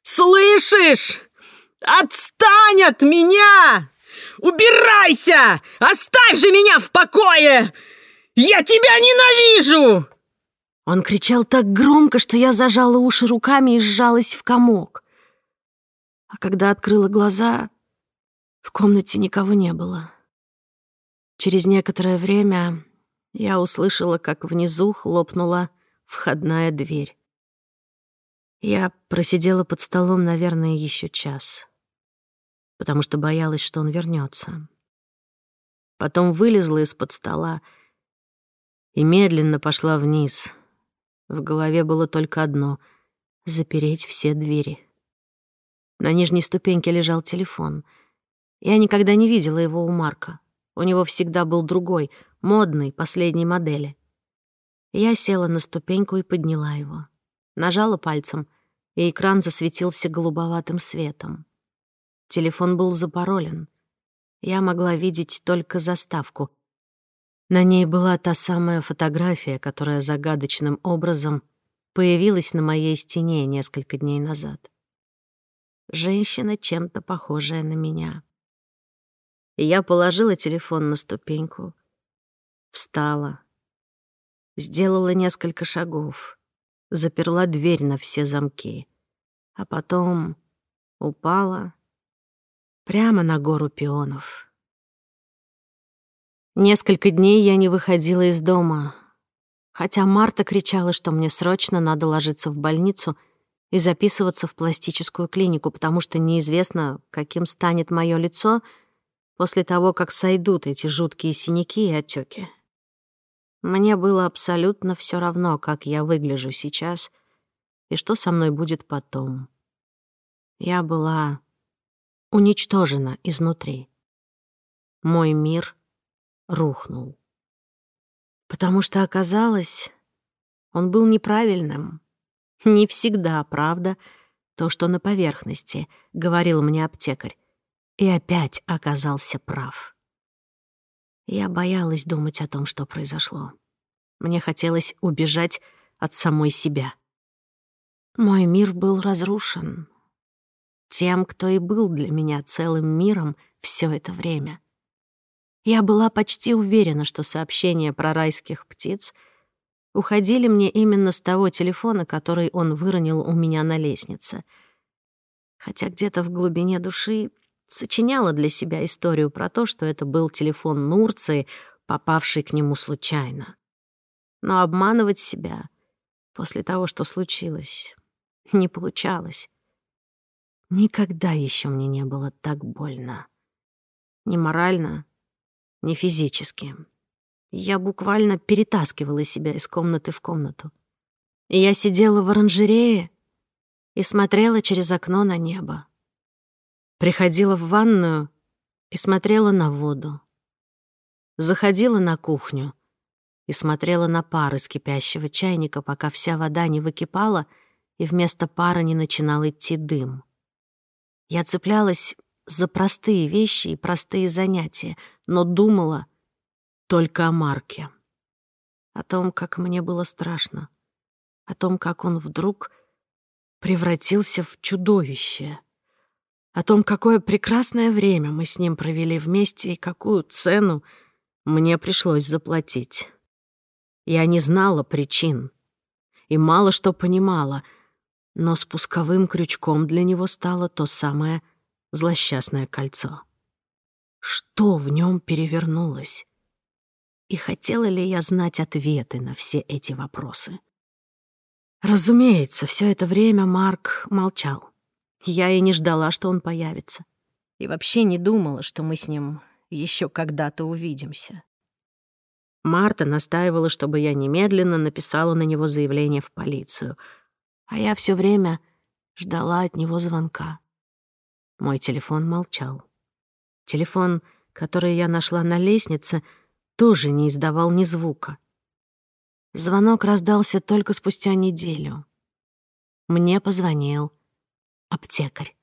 «Слышишь? Отстань от меня! Убирайся! Оставь же меня в покое! Я тебя ненавижу!» Он кричал так громко, что я зажала уши руками и сжалась в комок. А когда открыла глаза, в комнате никого не было. Через некоторое время я услышала, как внизу хлопнула входная дверь. Я просидела под столом, наверное, еще час, потому что боялась, что он вернется. Потом вылезла из-под стола и медленно пошла вниз. В голове было только одно — запереть все двери. На нижней ступеньке лежал телефон — я никогда не видела его у Марка. У него всегда был другой, модный, последней модели. Я села на ступеньку и подняла его. Нажала пальцем, и экран засветился голубоватым светом. Телефон был запаролен. Я могла видеть только заставку. На ней была та самая фотография, которая загадочным образом появилась на моей стене несколько дней назад. Женщина, чем-то похожая на меня я положила телефон на ступеньку. Встала. Сделала несколько шагов. Заперла дверь на все замки. А потом упала прямо на гору пионов. Несколько дней я не выходила из дома, хотя Марта кричала, что мне срочно надо ложиться в больницу и записываться в пластическую клинику, потому что неизвестно, каким станет мое лицо — после того, как сойдут эти жуткие синяки и отеки. Мне было абсолютно все равно, как я выгляжу сейчас и что со мной будет потом. Я была уничтожена изнутри. Мой мир рухнул. Потому что оказалось, он был неправильным. Не всегда, правда, то, что на поверхности, — говорил мне аптекарь и опять оказался прав. Я боялась думать о том, что произошло. Мне хотелось убежать от самой себя. Мой мир был разрушен. Тем, кто и был для меня целым миром все это время. Я была почти уверена, что сообщения про райских птиц уходили мне именно с того телефона, который он выронил у меня на лестнице. Хотя где-то в глубине души сочиняла для себя историю про то, что это был телефон Нурции, попавший к нему случайно. Но обманывать себя после того, что случилось, не получалось. Никогда еще мне не было так больно. Ни морально, ни физически. Я буквально перетаскивала себя из комнаты в комнату. И я сидела в оранжерее и смотрела через окно на небо. Приходила в ванную и смотрела на воду. Заходила на кухню и смотрела на пар из кипящего чайника, пока вся вода не выкипала и вместо пара не начинал идти дым. Я цеплялась за простые вещи и простые занятия, но думала только о Марке. О том, как мне было страшно. О том, как он вдруг превратился в чудовище о том, какое прекрасное время мы с ним провели вместе и какую цену мне пришлось заплатить. Я не знала причин и мало что понимала, но спусковым крючком для него стало то самое злосчастное кольцо. Что в нем перевернулось? И хотела ли я знать ответы на все эти вопросы? Разумеется, все это время Марк молчал. Я и не ждала, что он появится. И вообще не думала, что мы с ним еще когда-то увидимся. Марта настаивала, чтобы я немедленно написала на него заявление в полицию. А я все время ждала от него звонка. Мой телефон молчал. Телефон, который я нашла на лестнице, тоже не издавал ни звука. Звонок раздался только спустя неделю. Мне позвонил аптекарь.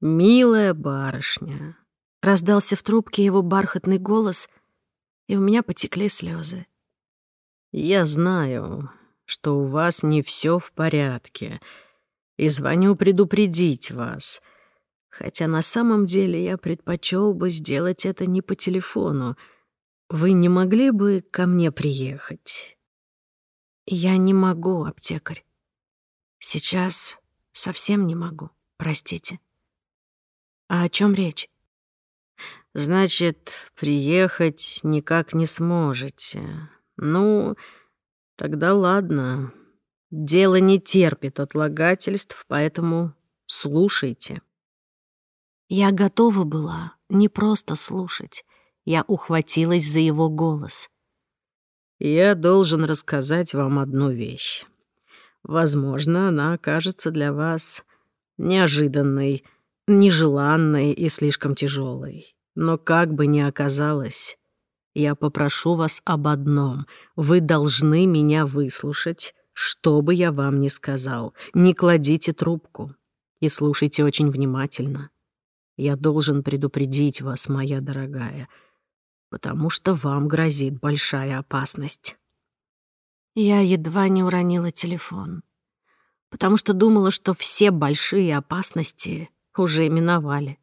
«Милая барышня!» — раздался в трубке его бархатный голос, и у меня потекли слезы. «Я знаю, что у вас не все в порядке, и звоню предупредить вас, хотя на самом деле я предпочел бы сделать это не по телефону. Вы не могли бы ко мне приехать?» «Я не могу, аптекарь. Сейчас Совсем не могу, простите. А о чем речь? Значит, приехать никак не сможете. Ну, тогда ладно. Дело не терпит отлагательств, поэтому слушайте. Я готова была не просто слушать. Я ухватилась за его голос. Я должен рассказать вам одну вещь. Возможно, она окажется для вас неожиданной, нежеланной и слишком тяжелой. Но как бы ни оказалось, я попрошу вас об одном. Вы должны меня выслушать, что бы я вам ни сказал. Не кладите трубку и слушайте очень внимательно. Я должен предупредить вас, моя дорогая, потому что вам грозит большая опасность. Я едва не уронила телефон, потому что думала, что все большие опасности уже миновали.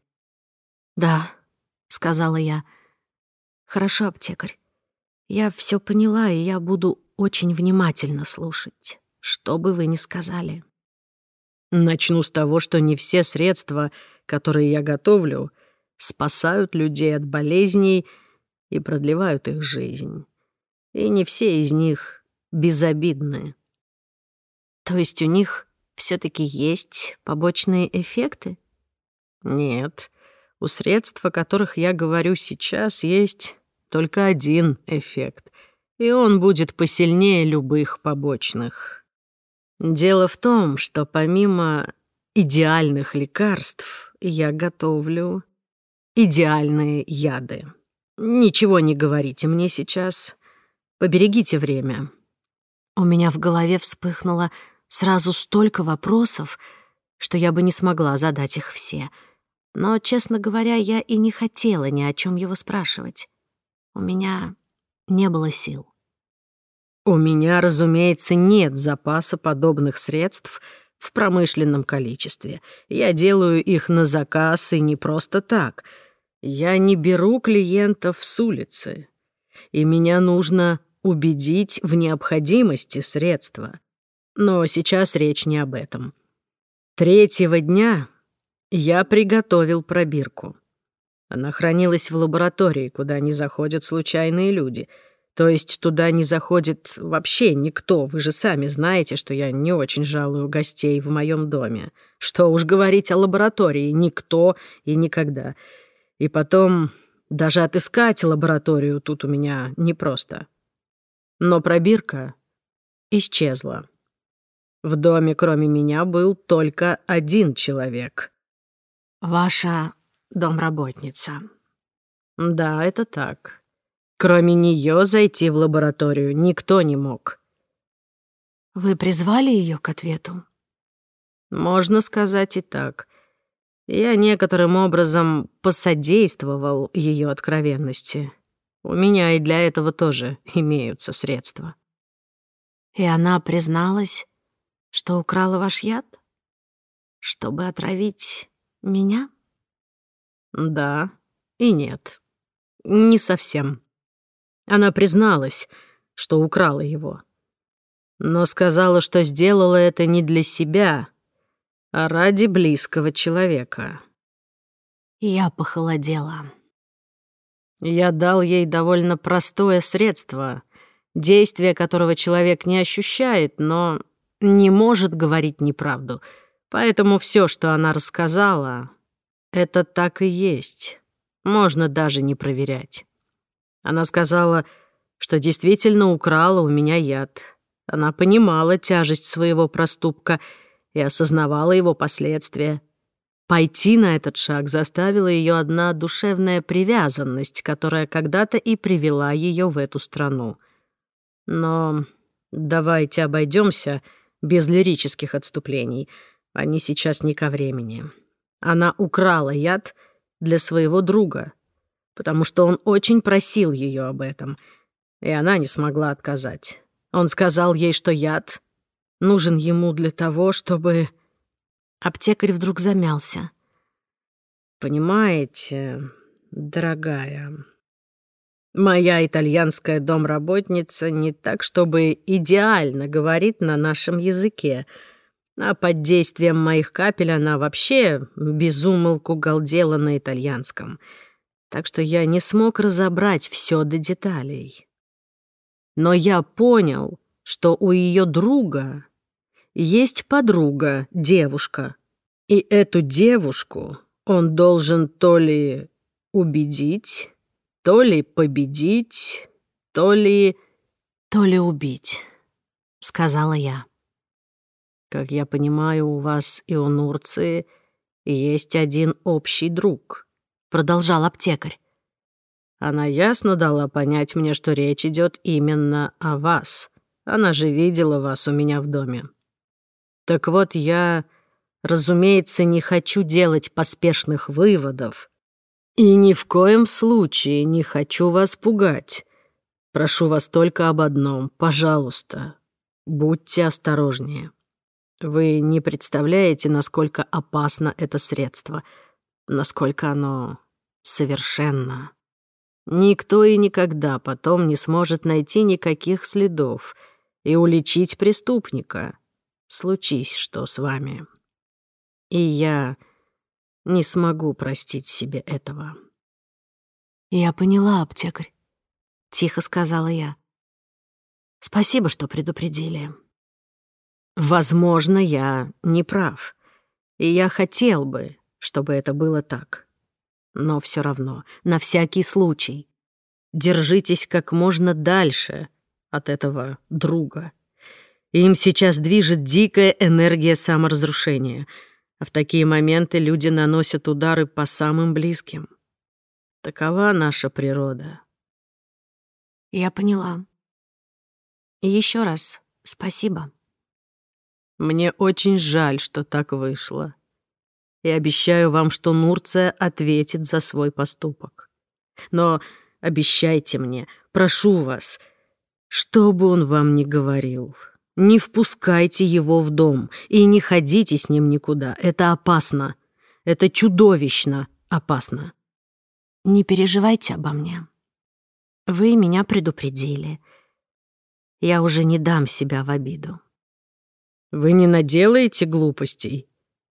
«Да», — сказала я. «Хорошо, аптекарь. Я все поняла, и я буду очень внимательно слушать, что бы вы ни сказали». Начну с того, что не все средства, которые я готовлю, спасают людей от болезней и продлевают их жизнь. И не все из них безобидные. То есть у них все-таки есть побочные эффекты? Нет. У средств, о которых я говорю сейчас, есть только один эффект, и он будет посильнее любых побочных. Дело в том, что помимо идеальных лекарств я готовлю идеальные яды. Ничего не говорите мне сейчас. Поберегите время. У меня в голове вспыхнуло сразу столько вопросов, что я бы не смогла задать их все. Но, честно говоря, я и не хотела ни о чем его спрашивать. У меня не было сил. У меня, разумеется, нет запаса подобных средств в промышленном количестве. Я делаю их на заказ и не просто так. Я не беру клиентов с улицы. И меня нужно убедить в необходимости средства. Но сейчас речь не об этом. Третьего дня я приготовил пробирку. Она хранилась в лаборатории, куда не заходят случайные люди. То есть туда не заходит вообще никто. Вы же сами знаете, что я не очень жалую гостей в моем доме. Что уж говорить о лаборатории, никто и никогда. И потом даже отыскать лабораторию тут у меня непросто но пробирка исчезла. В доме кроме меня был только один человек. Ваша домработница. Да, это так. Кроме нее зайти в лабораторию никто не мог. Вы призвали ее к ответу? Можно сказать и так. Я некоторым образом посодействовал ее откровенности. У меня и для этого тоже имеются средства». «И она призналась, что украла ваш яд? Чтобы отравить меня?» «Да и нет. Не совсем. Она призналась, что украла его. Но сказала, что сделала это не для себя, а ради близкого человека». Я похолодела. Я дал ей довольно простое средство, действие которого человек не ощущает, но не может говорить неправду. Поэтому все, что она рассказала, это так и есть. Можно даже не проверять. Она сказала, что действительно украла у меня яд. Она понимала тяжесть своего проступка и осознавала его последствия — Пойти на этот шаг заставила ее одна душевная привязанность, которая когда-то и привела ее в эту страну. Но давайте обойдемся без лирических отступлений. Они сейчас не ко времени. Она украла яд для своего друга, потому что он очень просил ее об этом, и она не смогла отказать. Он сказал ей, что яд нужен ему для того, чтобы... Аптекарь вдруг замялся. «Понимаете, дорогая, моя итальянская домработница не так, чтобы идеально говорит на нашем языке, а под действием моих капель она вообще безумолку галдела на итальянском, так что я не смог разобрать все до деталей. Но я понял, что у ее друга есть подруга, девушка. И эту девушку он должен то ли убедить, то ли победить, то ли... То ли убить, сказала я. Как я понимаю, у вас и у Нурции есть один общий друг, продолжал аптекарь. Она ясно дала понять мне, что речь идет именно о вас. Она же видела вас у меня в доме. Так вот, я, разумеется, не хочу делать поспешных выводов. И ни в коем случае не хочу вас пугать. Прошу вас только об одном, пожалуйста, будьте осторожнее. Вы не представляете, насколько опасно это средство, насколько оно совершенно. Никто и никогда потом не сможет найти никаких следов и уличить преступника случись что с вами. И я не смогу простить себе этого». «Я поняла, аптекарь», — тихо сказала я. «Спасибо, что предупредили». «Возможно, я не прав, и я хотел бы, чтобы это было так. Но все равно, на всякий случай, держитесь как можно дальше от этого друга». Им сейчас движет дикая энергия саморазрушения. А в такие моменты люди наносят удары по самым близким. Такова наша природа. Я поняла. Еще раз спасибо. Мне очень жаль, что так вышло. И обещаю вам, что Нурция ответит за свой поступок. Но обещайте мне, прошу вас, что бы он вам ни говорил. Не впускайте его в дом и не ходите с ним никуда. Это опасно. Это чудовищно опасно. Не переживайте обо мне. Вы меня предупредили. Я уже не дам себя в обиду. Вы не наделаете глупостей?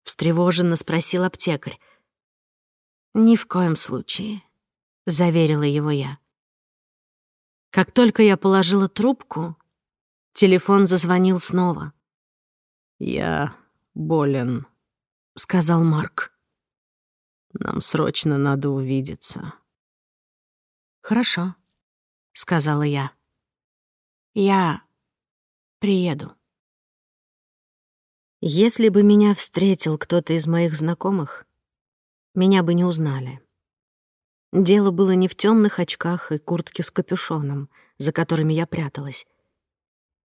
Встревоженно спросил аптекарь. Ни в коем случае, заверила его я. Как только я положила трубку, Телефон зазвонил снова. «Я болен», — сказал Марк. «Нам срочно надо увидеться». «Хорошо», — сказала я. «Я приеду». Если бы меня встретил кто-то из моих знакомых, меня бы не узнали. Дело было не в темных очках и куртке с капюшоном, за которыми я пряталась.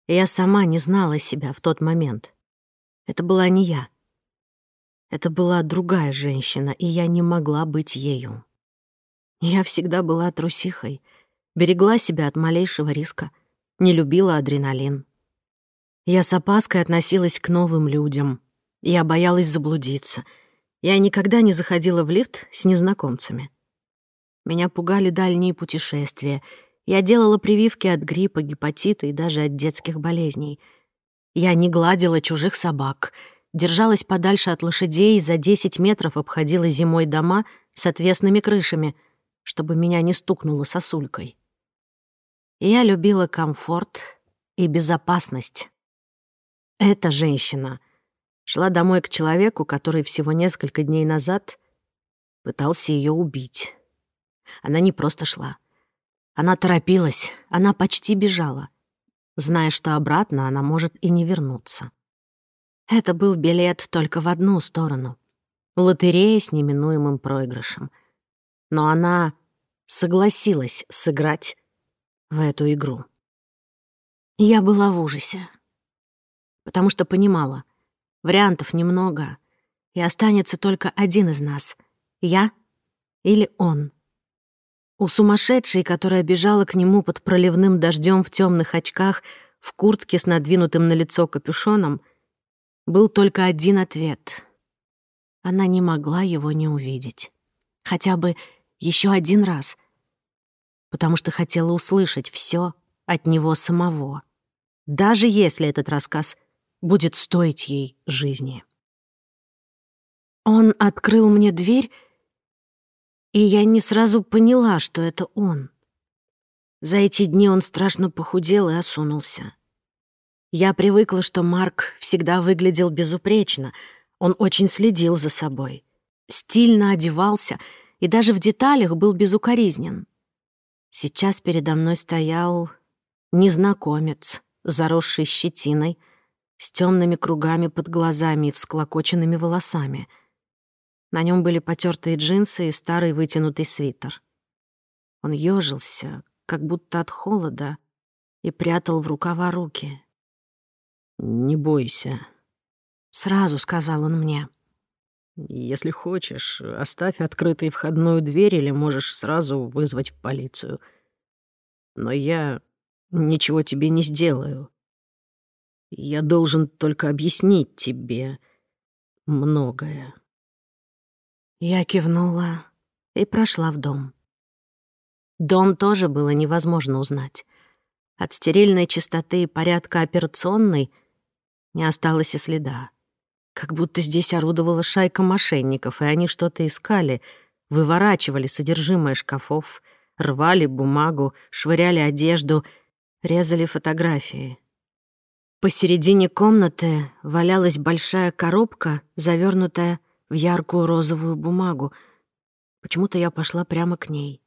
Я сама не знала себя в тот момент. Это была не я. Это была другая женщина, и я не могла быть ею. Я всегда была трусихой, берегла себя от малейшего риска, не любила адреналин. Я с опаской относилась к новым людям. Я боялась заблудиться. Я никогда не заходила в лифт с незнакомцами. Меня пугали дальние путешествия — я делала прививки от гриппа, гепатита и даже от детских болезней. Я не гладила чужих собак, держалась подальше от лошадей и за 10 метров обходила зимой дома с отвесными крышами, чтобы меня не стукнуло сосулькой. Я любила комфорт и безопасность. Эта женщина шла домой к человеку, который всего несколько дней назад пытался ее убить. Она не просто шла — она торопилась, она почти бежала. Зная, что обратно она может и не вернуться. Это был билет только в одну сторону. Лотерея с неминуемым проигрышем. Но она согласилась сыграть в эту игру. Я была в ужасе, потому что понимала, вариантов немного, и останется только один из нас — я или он. У сумасшедшей, которая бежала к нему под проливным дождем в темных очках, в куртке с надвинутым на лицо капюшоном, был только один ответ. Она не могла его не увидеть. Хотя бы еще один раз. Потому что хотела услышать все от него самого. Даже если этот рассказ будет стоить ей жизни. Он открыл мне дверь и я не сразу поняла, что это он. За эти дни он страшно похудел и осунулся. Я привыкла, что Марк всегда выглядел безупречно, он очень следил за собой, стильно одевался и даже в деталях был безукоризнен. Сейчас передо мной стоял незнакомец, заросший щетиной, с темными кругами под глазами и всклокоченными волосами — на нем были потертые джинсы и старый вытянутый свитер. Он ежился, как будто от холода, и прятал в рукава руки. «Не бойся», — сразу сказал он мне. «Если хочешь, оставь открытой входную дверь или можешь сразу вызвать полицию. Но я ничего тебе не сделаю. Я должен только объяснить тебе многое». Я кивнула и прошла в дом. Дом тоже было невозможно узнать. От стерильной чистоты и порядка операционной не осталось и следа. Как будто здесь орудовала шайка мошенников, и они что-то искали, выворачивали содержимое шкафов, рвали бумагу, швыряли одежду, резали фотографии. Посередине комнаты валялась большая коробка, завернутая в яркую розовую бумагу. Почему-то я пошла прямо к ней.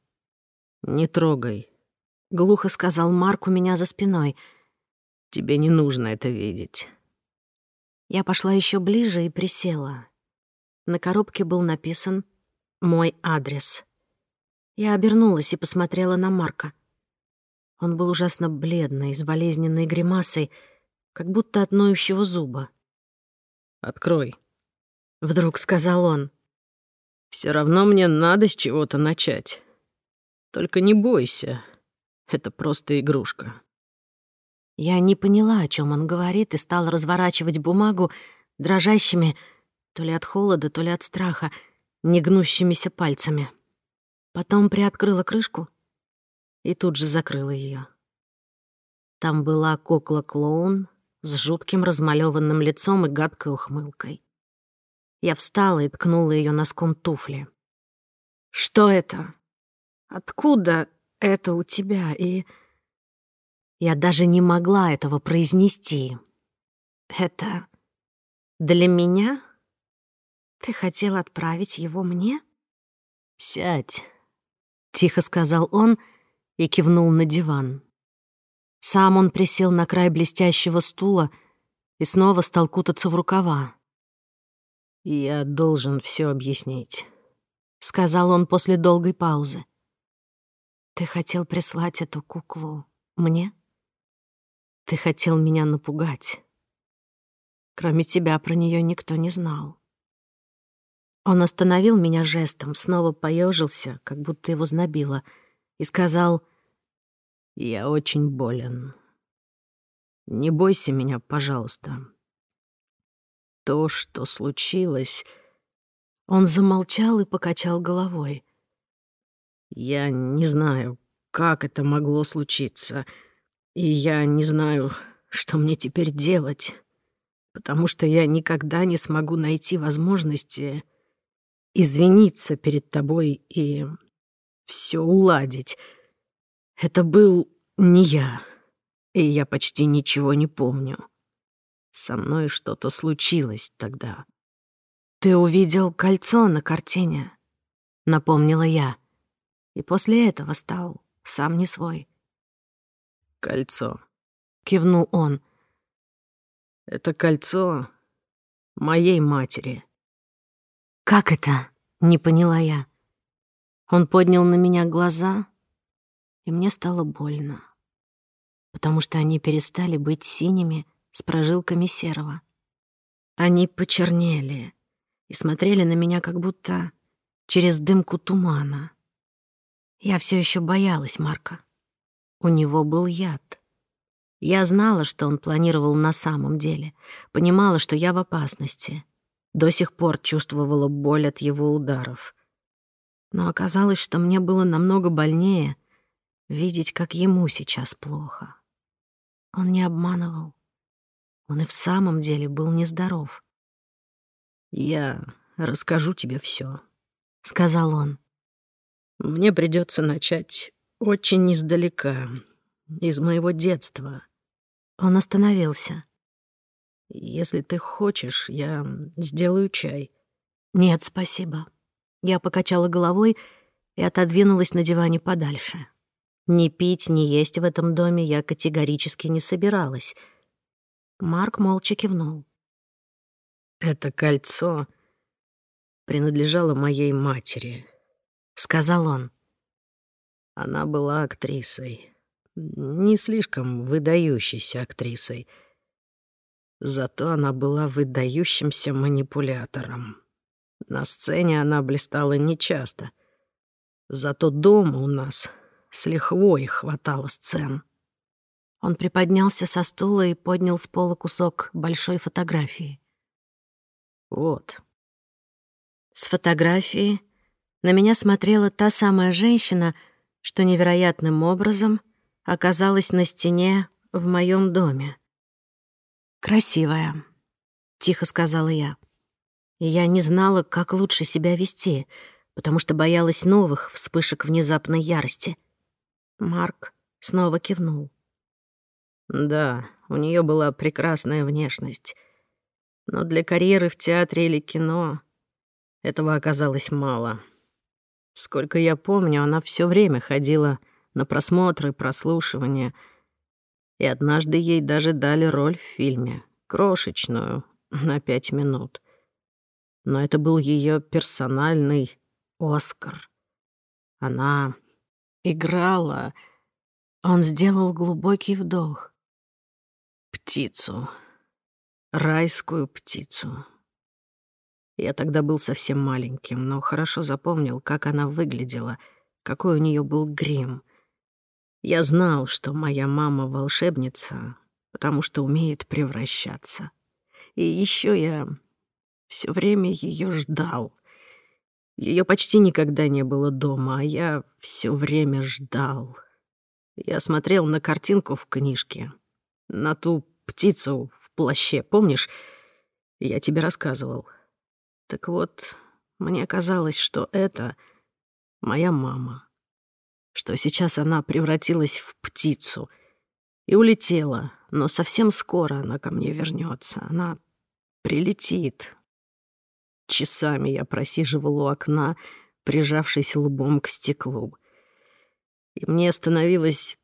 «Не трогай», — глухо сказал Марк у меня за спиной. «Тебе не нужно это видеть». Я пошла еще ближе и присела. На коробке был написан «Мой адрес». Я обернулась и посмотрела на Марка. Он был ужасно бледный, с болезненной гримасой, как будто от ноющего зуба. «Открой», — вдруг сказал он. «Все равно мне надо с чего-то начать. Только не бойся, это просто игрушка». Я не поняла, о чем он говорит, и стала разворачивать бумагу дрожащими, то ли от холода, то ли от страха, негнущимися пальцами. Потом приоткрыла крышку и тут же закрыла ее. Там была кукла-клоун с жутким размалеванным лицом и гадкой ухмылкой. Я встала и ткнула ее носком туфли. «Что это? Откуда это у тебя?» И я даже не могла этого произнести. «Это для меня? Ты хотел отправить его мне?» «Сядь», — тихо сказал он и кивнул на диван. Сам он присел на край блестящего стула и снова стал кутаться в рукава. «Я должен все объяснить», — сказал он после долгой паузы. «Ты хотел прислать эту куклу мне? Ты хотел меня напугать. Кроме тебя про нее никто не знал». Он остановил меня жестом, снова поежился, как будто его знобило, и сказал «Я очень болен. Не бойся меня, пожалуйста то, что случилось. Он замолчал и покачал головой. «Я не знаю, как это могло случиться, и я не знаю, что мне теперь делать, потому что я никогда не смогу найти возможности извиниться перед тобой и все уладить. Это был не я, и я почти ничего не помню. Со мной что-то случилось тогда. «Ты увидел кольцо на картине», — напомнила я. И после этого стал сам не свой. «Кольцо», — кивнул он. «Это кольцо моей матери». «Как это?» — не поняла я. Он поднял на меня глаза, и мне стало больно, потому что они перестали быть синими — с прожилками серого. Они почернели и смотрели на меня как будто через дымку тумана. Я все еще боялась Марка. У него был яд. Я знала, что он планировал на самом деле, понимала, что я в опасности. До сих пор чувствовала боль от его ударов. Но оказалось, что мне было намного больнее видеть, как ему сейчас плохо. Он не обманывал. Он и в самом деле был нездоров. «Я расскажу тебе все, сказал он. «Мне придется начать очень издалека, из моего детства». Он остановился. «Если ты хочешь, я сделаю чай». «Нет, спасибо». Я покачала головой и отодвинулась на диване подальше. Не пить, не есть в этом доме я категорически не собиралась — Марк молча кивнул. «Это кольцо принадлежало моей матери», — сказал он. Она была актрисой, не слишком выдающейся актрисой. Зато она была выдающимся манипулятором. На сцене она блистала нечасто. Зато дома у нас с лихвой хватало сцен. Он приподнялся со стула и поднял с пола кусок большой фотографии. «Вот». С фотографии на меня смотрела та самая женщина, что невероятным образом оказалась на стене в моем доме. «Красивая», — тихо сказала я. И я не знала, как лучше себя вести, потому что боялась новых вспышек внезапной ярости. Марк снова кивнул. Да, у нее была прекрасная внешность. Но для карьеры в театре или кино этого оказалось мало. Сколько я помню, она все время ходила на просмотры, прослушивания. И однажды ей даже дали роль в фильме. Крошечную, на пять минут. Но это был ее персональный Оскар. Она играла... Он сделал глубокий вдох птицу, райскую птицу. Я тогда был совсем маленьким, но хорошо запомнил, как она выглядела, какой у нее был грим. Я знал, что моя мама волшебница, потому что умеет превращаться. И еще я все время ее ждал. Ее почти никогда не было дома, а я все время ждал. Я смотрел на картинку в книжке, на ту птицу в плаще, помнишь? Я тебе рассказывал. Так вот, мне казалось, что это моя мама. Что сейчас она превратилась в птицу и улетела, но совсем скоро она ко мне вернется. Она прилетит. Часами я просиживал у окна, прижавшись лбом к стеклу. И мне становилось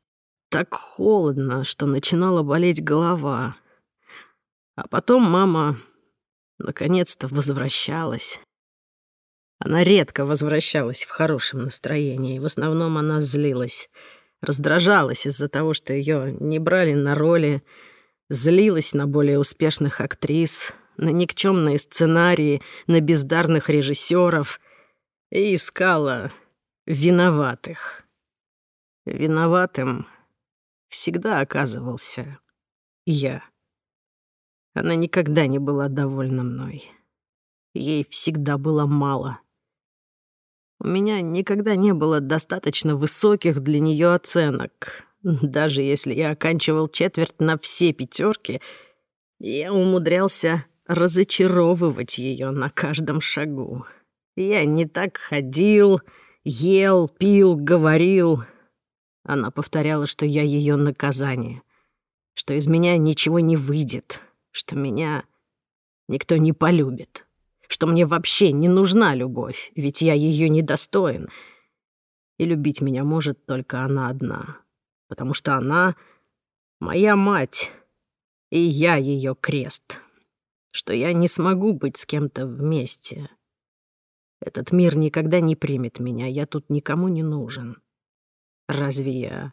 так холодно, что начинала болеть голова. А потом мама наконец-то возвращалась. Она редко возвращалась в хорошем настроении. В основном она злилась, раздражалась из-за того, что ее не брали на роли, злилась на более успешных актрис, на никчемные сценарии, на бездарных режиссеров и искала виноватых. Виноватым всегда оказывался я. Она никогда не была довольна мной. Ей всегда было мало. У меня никогда не было достаточно высоких для нее оценок. Даже если я оканчивал четверть на все пятерки, я умудрялся разочаровывать ее на каждом шагу. Я не так ходил, ел, пил, говорил — она повторяла, что я ее наказание, что из меня ничего не выйдет, что меня никто не полюбит, что мне вообще не нужна любовь, ведь я ее недостоин. И любить меня может только она одна, потому что она — моя мать, и я ее крест, что я не смогу быть с кем-то вместе. Этот мир никогда не примет меня, я тут никому не нужен. Разве я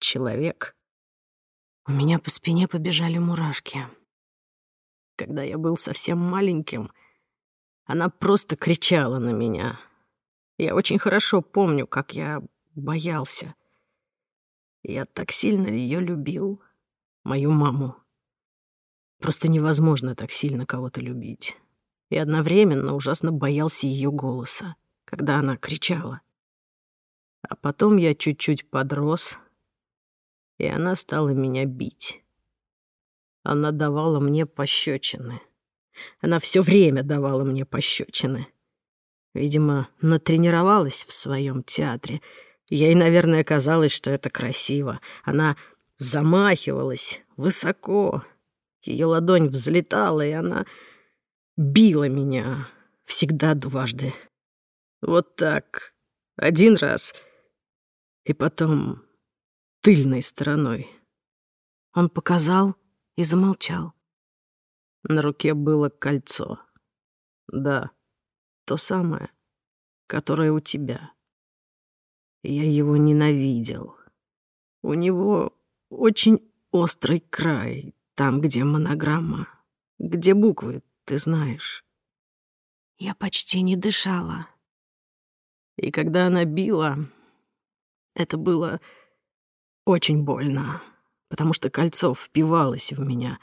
человек? У меня по спине побежали мурашки. Когда я был совсем маленьким, она просто кричала на меня. Я очень хорошо помню, как я боялся. Я так сильно ее любил, мою маму. Просто невозможно так сильно кого-то любить. И одновременно ужасно боялся ее голоса, когда она кричала. А потом я чуть-чуть подрос, и она стала меня бить. Она давала мне пощечины. Она все время давала мне пощечины. Видимо, натренировалась в своем театре. Ей, наверное, казалось, что это красиво. Она замахивалась высоко. Ее ладонь взлетала, и она била меня всегда дважды. Вот так. Один раз — и потом, тыльной стороной. Он показал и замолчал. На руке было кольцо. Да, то самое, которое у тебя. Я его ненавидел. У него очень острый край, там, где монограмма, где буквы, ты знаешь. Я почти не дышала. И когда она била, это было очень больно, потому что кольцо впивалось в меня.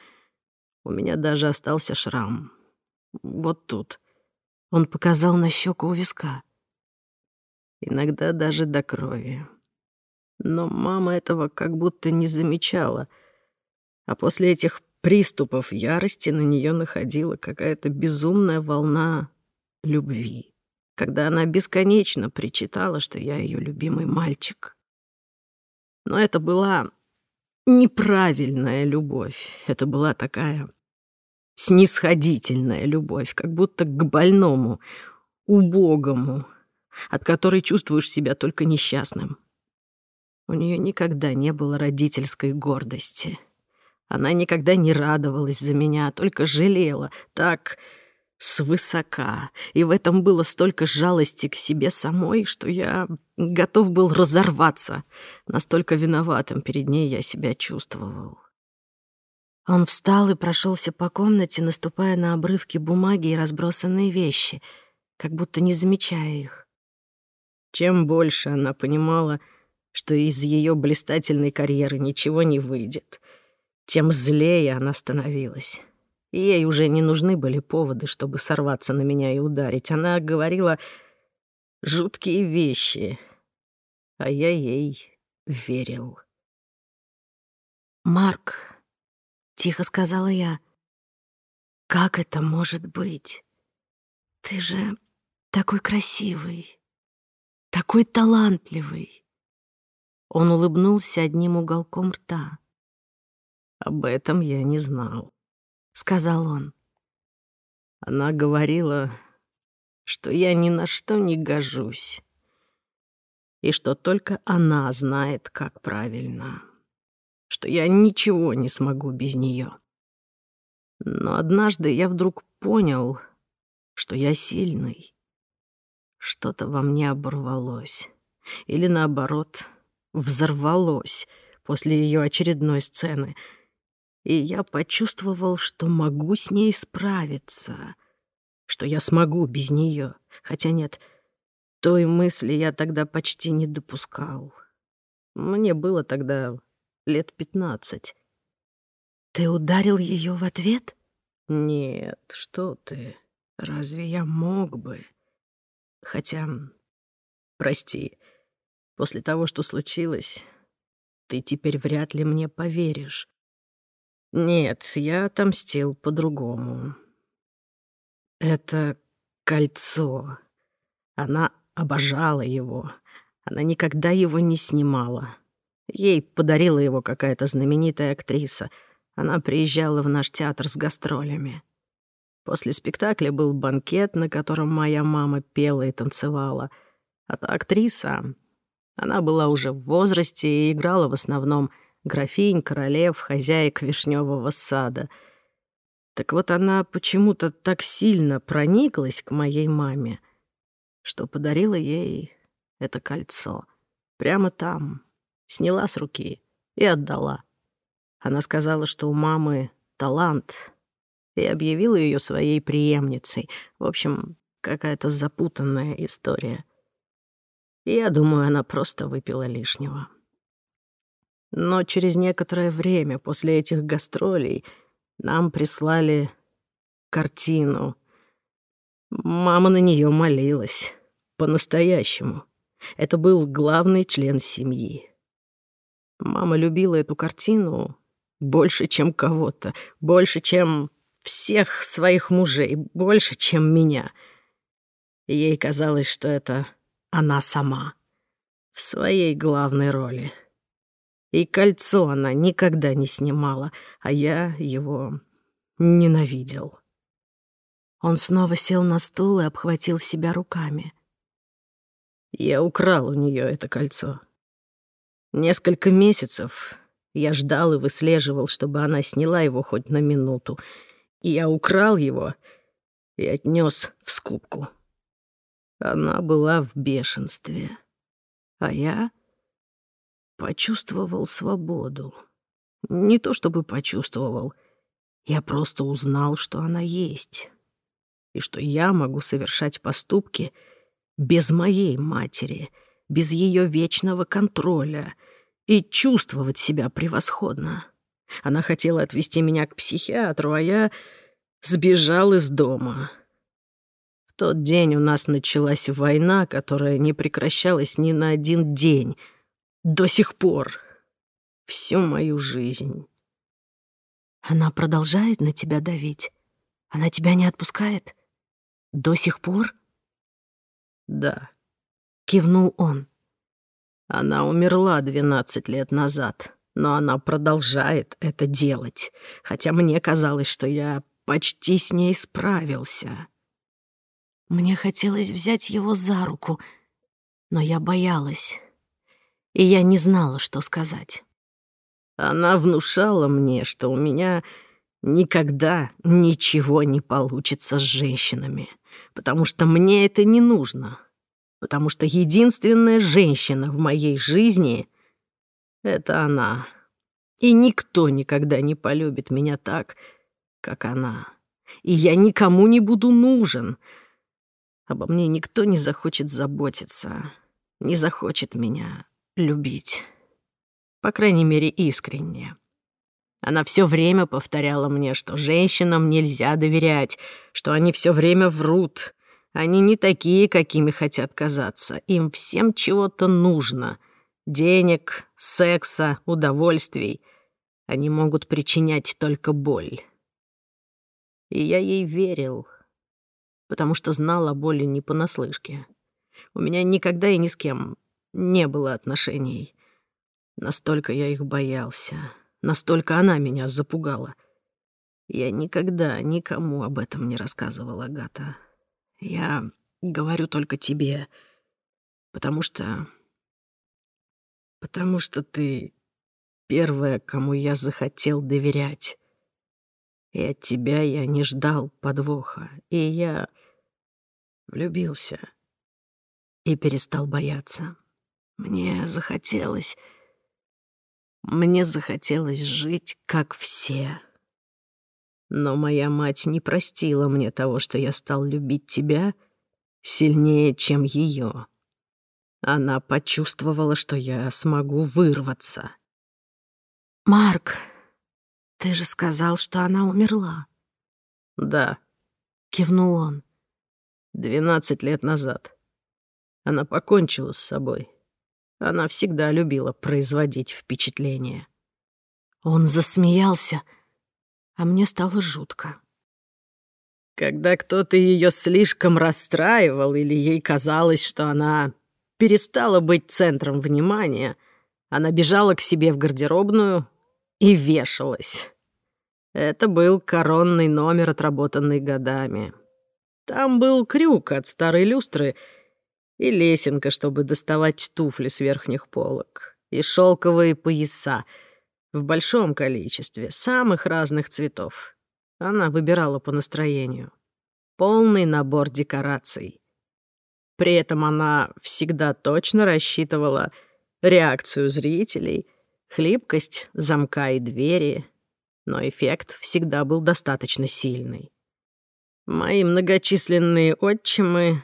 У меня даже остался шрам. Вот тут. Он показал на щеку у виска. Иногда даже до крови. Но мама этого как будто не замечала. А после этих приступов ярости на нее находила какая-то безумная волна любви когда она бесконечно причитала, что я ее любимый мальчик. Но это была неправильная любовь. Это была такая снисходительная любовь, как будто к больному, убогому, от которой чувствуешь себя только несчастным. У нее никогда не было родительской гордости. Она никогда не радовалась за меня, а только жалела. Так свысока, и в этом было столько жалости к себе самой, что я готов был разорваться. Настолько виноватым перед ней я себя чувствовал. Он встал и прошелся по комнате, наступая на обрывки бумаги и разбросанные вещи, как будто не замечая их. Чем больше она понимала, что из ее блистательной карьеры ничего не выйдет, тем злее она становилась и ей уже не нужны были поводы, чтобы сорваться на меня и ударить. Она говорила жуткие вещи, а я ей верил. «Марк», — тихо сказала я, — «как это может быть? Ты же такой красивый, такой талантливый». Он улыбнулся одним уголком рта. Об этом я не знал. — сказал он. Она говорила, что я ни на что не гожусь, и что только она знает, как правильно, что я ничего не смогу без нее. Но однажды я вдруг понял, что я сильный. Что-то во мне оборвалось. Или наоборот, взорвалось после ее очередной сцены — и я почувствовал, что могу с ней справиться, что я смогу без нее, хотя нет, той мысли я тогда почти не допускал. Мне было тогда лет пятнадцать. Ты ударил ее в ответ? Нет, что ты, разве я мог бы? Хотя, прости, после того, что случилось, ты теперь вряд ли мне поверишь. Нет, я отомстил по-другому. Это кольцо. Она обожала его. Она никогда его не снимала. Ей подарила его какая-то знаменитая актриса. Она приезжала в наш театр с гастролями. После спектакля был банкет, на котором моя мама пела и танцевала. А та актриса, она была уже в возрасте и играла в основном графинь, королев, хозяек вишневого сада. Так вот она почему-то так сильно прониклась к моей маме, что подарила ей это кольцо. Прямо там. Сняла с руки и отдала. Она сказала, что у мамы талант, и объявила ее своей преемницей. В общем, какая-то запутанная история. Я думаю, она просто выпила лишнего. Но через некоторое время после этих гастролей нам прислали картину. Мама на неё молилась. По-настоящему. Это был главный член семьи. Мама любила эту картину больше, чем кого-то, больше, чем всех своих мужей, больше, чем меня. Ей казалось, что это она сама в своей главной роли. И кольцо она никогда не снимала, а я его ненавидел. Он снова сел на стул и обхватил себя руками. Я украл у нее это кольцо. Несколько месяцев я ждал и выслеживал, чтобы она сняла его хоть на минуту. И я украл его и отнес в скупку. Она была в бешенстве. А я почувствовал свободу. Не то чтобы почувствовал, я просто узнал, что она есть, и что я могу совершать поступки без моей матери, без ее вечного контроля и чувствовать себя превосходно. Она хотела отвезти меня к психиатру, а я сбежал из дома. В тот день у нас началась война, которая не прекращалась ни на один день — до сих пор. Всю мою жизнь. Она продолжает на тебя давить? Она тебя не отпускает? До сих пор? Да. Кивнул он. Она умерла 12 лет назад, но она продолжает это делать, хотя мне казалось, что я почти с ней справился. Мне хотелось взять его за руку, но я боялась и я не знала, что сказать. Она внушала мне, что у меня никогда ничего не получится с женщинами, потому что мне это не нужно, потому что единственная женщина в моей жизни — это она. И никто никогда не полюбит меня так, как она. И я никому не буду нужен. Обо мне никто не захочет заботиться, не захочет меня любить. По крайней мере, искренне. Она все время повторяла мне, что женщинам нельзя доверять, что они все время врут. Они не такие, какими хотят казаться. Им всем чего-то нужно. Денег, секса, удовольствий. Они могут причинять только боль. И я ей верил, потому что знала о боли не понаслышке. У меня никогда и ни с кем не было отношений. Настолько я их боялся, настолько она меня запугала. Я никогда никому об этом не рассказывала, Гата. Я говорю только тебе, потому что... Потому что ты первая, кому я захотел доверять. И от тебя я не ждал подвоха, и я влюбился и перестал бояться. Мне захотелось... Мне захотелось жить, как все. Но моя мать не простила мне того, что я стал любить тебя сильнее, чем ее. Она почувствовала, что я смогу вырваться. «Марк, ты же сказал, что она умерла». «Да», — кивнул он. «Двенадцать лет назад. Она покончила с собой». Она всегда любила производить впечатление. Он засмеялся, а мне стало жутко. Когда кто-то ее слишком расстраивал или ей казалось, что она перестала быть центром внимания, она бежала к себе в гардеробную и вешалась. Это был коронный номер, отработанный годами. Там был крюк от старой люстры — и лесенка, чтобы доставать туфли с верхних полок, и шелковые пояса в большом количестве, самых разных цветов. Она выбирала по настроению. Полный набор декораций. При этом она всегда точно рассчитывала реакцию зрителей, хлипкость замка и двери, но эффект всегда был достаточно сильный. Мои многочисленные отчимы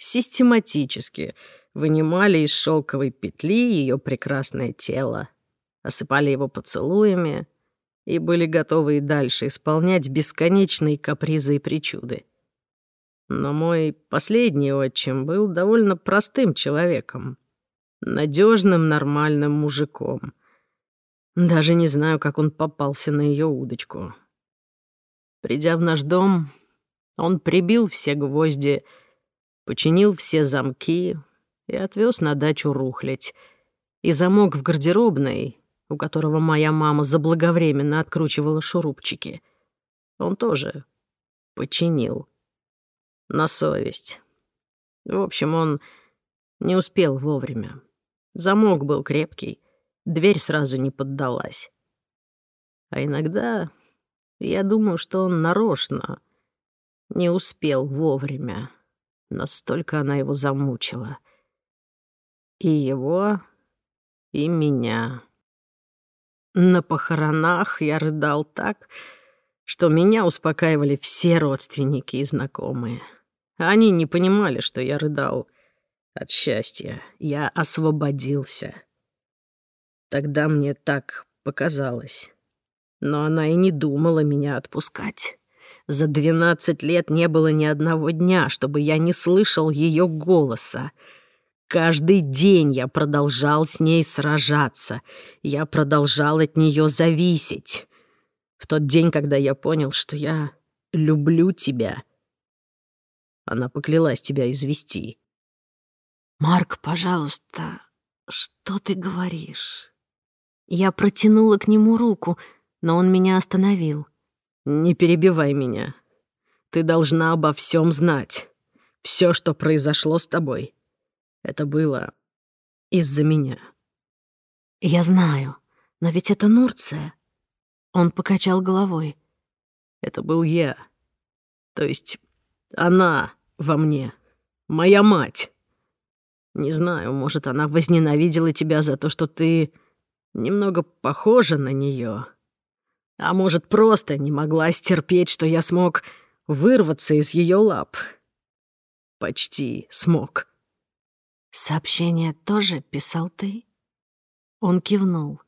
систематически вынимали из шелковой петли ее прекрасное тело, осыпали его поцелуями и были готовы и дальше исполнять бесконечные капризы и причуды. Но мой последний отчим был довольно простым человеком, надежным нормальным мужиком. Даже не знаю, как он попался на ее удочку. Придя в наш дом, он прибил все гвозди, починил все замки и отвез на дачу рухлить. И замок в гардеробной, у которого моя мама заблаговременно откручивала шурупчики, он тоже починил. На совесть. В общем, он не успел вовремя. Замок был крепкий, дверь сразу не поддалась. А иногда я думаю, что он нарочно не успел вовремя. Настолько она его замучила. И его, и меня. На похоронах я рыдал так, что меня успокаивали все родственники и знакомые. Они не понимали, что я рыдал от счастья. Я освободился. Тогда мне так показалось. Но она и не думала меня отпускать. За 12 лет не было ни одного дня, чтобы я не слышал ее голоса. Каждый день я продолжал с ней сражаться. Я продолжал от нее зависеть. В тот день, когда я понял, что я люблю тебя. Она поклялась тебя извести. «Марк, пожалуйста, что ты говоришь?» Я протянула к нему руку, но он меня остановил. «Не перебивай меня. Ты должна обо всем знать. Все, что произошло с тобой, это было из-за меня». «Я знаю, но ведь это Нурция». Он покачал головой. «Это был я. То есть она во мне. Моя мать. Не знаю, может, она возненавидела тебя за то, что ты немного похожа на нее. А может, просто не могла стерпеть, что я смог вырваться из ее лап. Почти смог. Сообщение тоже писал ты? Он кивнул.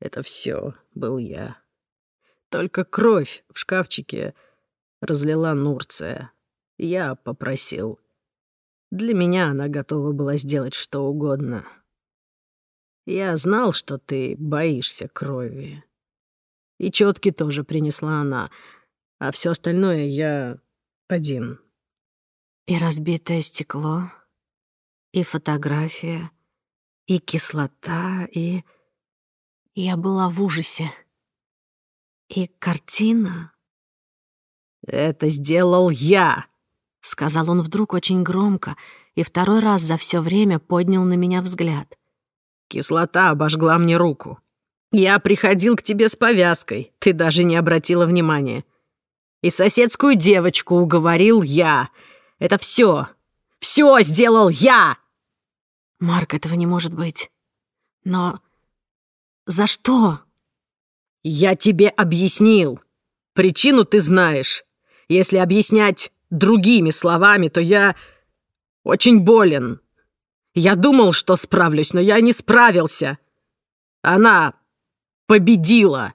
Это все был я. Только кровь в шкафчике разлила Нурция. Я попросил. Для меня она готова была сделать что угодно. Я знал, что ты боишься крови. И четки тоже принесла она. А все остальное я один. И разбитое стекло, и фотография, и кислота, и... Я была в ужасе. И картина... «Это сделал я!» — сказал он вдруг очень громко, и второй раз за все время поднял на меня взгляд. «Кислота обожгла мне руку. Я приходил к тебе с повязкой, ты даже не обратила внимания. И соседскую девочку уговорил я. Это все. Все сделал я!» «Марк, этого не может быть. Но за что?» «Я тебе объяснил. Причину ты знаешь. Если объяснять другими словами, то я очень болен. Я думал, что справлюсь, но я не справился. Она Победила!»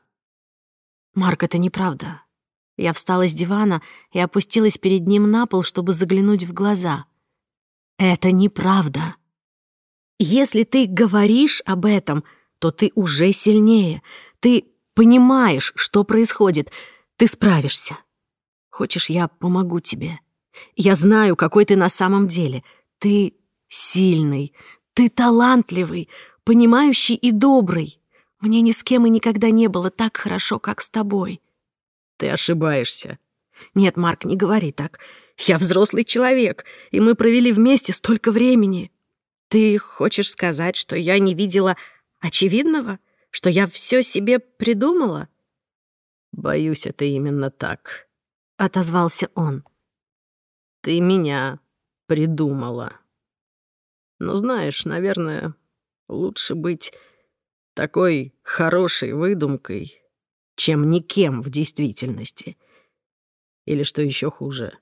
«Марк, это неправда». Я встала с дивана и опустилась перед ним на пол, чтобы заглянуть в глаза. «Это неправда. Если ты говоришь об этом, то ты уже сильнее. Ты понимаешь, что происходит. Ты справишься. Хочешь, я помогу тебе? Я знаю, какой ты на самом деле. Ты сильный, ты талантливый, понимающий и добрый. Мне ни с кем и никогда не было так хорошо, как с тобой». «Ты ошибаешься». «Нет, Марк, не говори так. Я взрослый человек, и мы провели вместе столько времени. Ты хочешь сказать, что я не видела очевидного? Что я все себе придумала?» «Боюсь, это именно так», — отозвался он. «Ты меня придумала. Но знаешь, наверное, лучше быть такой хорошей выдумкой, чем никем в действительности. Или, что еще хуже,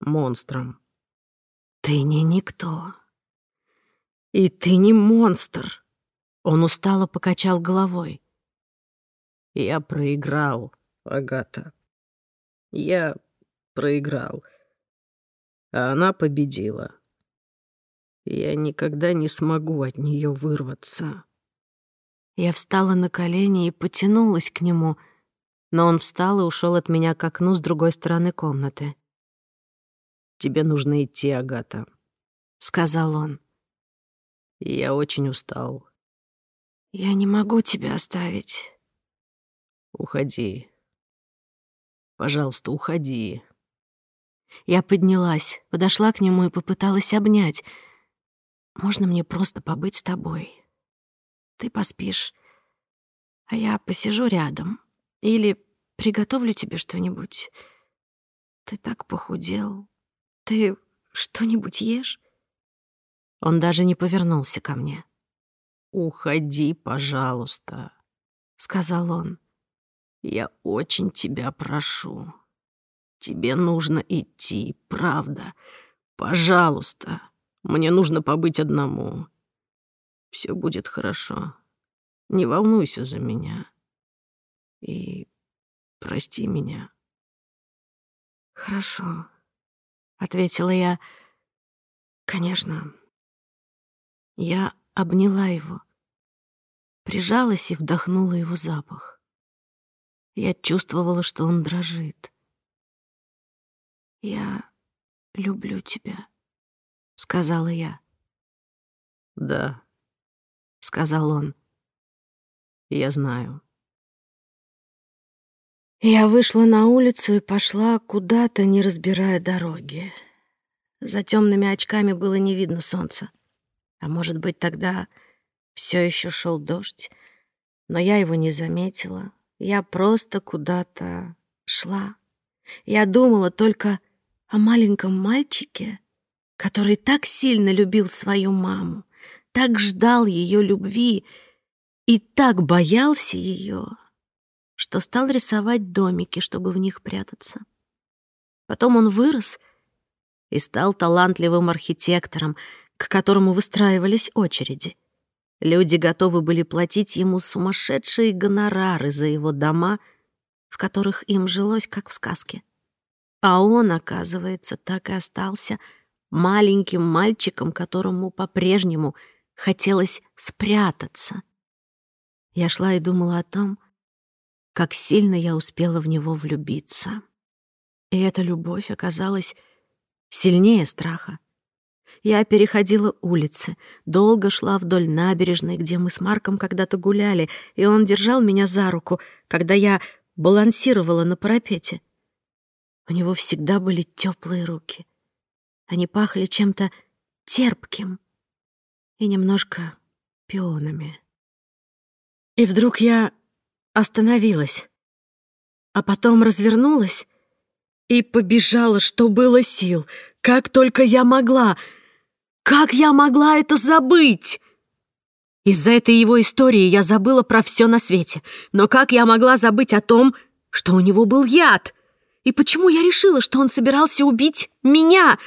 монстром. «Ты не никто. И ты не монстр!» Он устало покачал головой. «Я проиграл, Агата. Я проиграл. А она победила. Я никогда не смогу от нее вырваться». Я встала на колени и потянулась к нему, но он встал и ушел от меня к окну с другой стороны комнаты. «Тебе нужно идти, Агата», — сказал он. «Я очень устал». «Я не могу тебя оставить». «Уходи. Пожалуйста, уходи». Я поднялась, подошла к нему и попыталась обнять. «Можно мне просто побыть с тобой?» ты поспишь. А я посижу рядом. Или приготовлю тебе что-нибудь. Ты так похудел. Ты что-нибудь ешь?» Он даже не повернулся ко мне. «Уходи, пожалуйста», — сказал он. «Я очень тебя прошу. Тебе нужно идти, правда. Пожалуйста. Мне нужно побыть одному. Все будет хорошо. Не волнуйся за меня. И прости меня. Хорошо, ответила я. Конечно. Я обняла его, прижалась и вдохнула его запах. Я чувствовала, что он дрожит. Я люблю тебя, сказала я. Да, — сказал он. «Я знаю». Я вышла на улицу и пошла куда-то, не разбирая дороги. За темными очками было не видно солнца. А может быть, тогда все еще шел дождь, но я его не заметила. Я просто куда-то шла. Я думала только о маленьком мальчике, который так сильно любил свою маму, так ждал ее любви и так боялся ее, что стал рисовать домики, чтобы в них прятаться. Потом он вырос и стал талантливым архитектором, к которому выстраивались очереди. Люди готовы были платить ему сумасшедшие гонорары за его дома, в которых им жилось, как в сказке. А он, оказывается, так и остался маленьким мальчиком, которому по-прежнему — хотелось спрятаться. Я шла и думала о том, как сильно я успела в него влюбиться. И эта любовь оказалась сильнее страха. Я переходила улицы, долго шла вдоль набережной, где мы с Марком когда-то гуляли, и он держал меня за руку, когда я балансировала на парапете. У него всегда были теплые руки. Они пахли чем-то терпким — и немножко пионами. И вдруг я остановилась, а потом развернулась и побежала, что было сил, как только я могла. Как я могла это забыть? Из-за этой его истории я забыла про все на свете. Но как я могла забыть о том, что у него был яд? И почему я решила, что он собирался убить меня?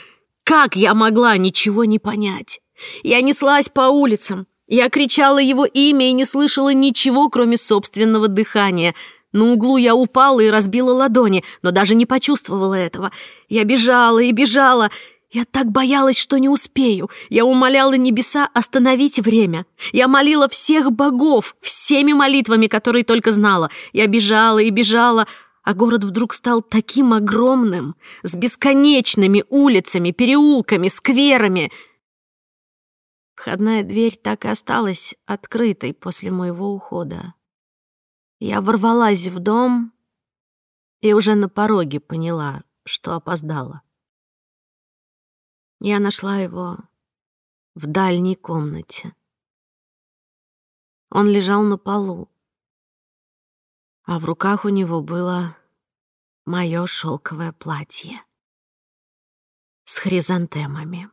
Как я могла ничего не понять? Я неслась по улицам. Я кричала его имя и не слышала ничего, кроме собственного дыхания. На углу я упала и разбила ладони, но даже не почувствовала этого. Я бежала и бежала. Я так боялась, что не успею. Я умоляла небеса остановить время. Я молила всех богов, всеми молитвами, которые только знала. Я бежала и бежала, а город вдруг стал таким огромным, с бесконечными улицами, переулками, скверами — Входная дверь так и осталась открытой после моего ухода. Я ворвалась в дом и уже на пороге поняла, что опоздала. Я нашла его в дальней комнате. Он лежал на полу, а в руках у него было мое шелковое платье с хризантемами.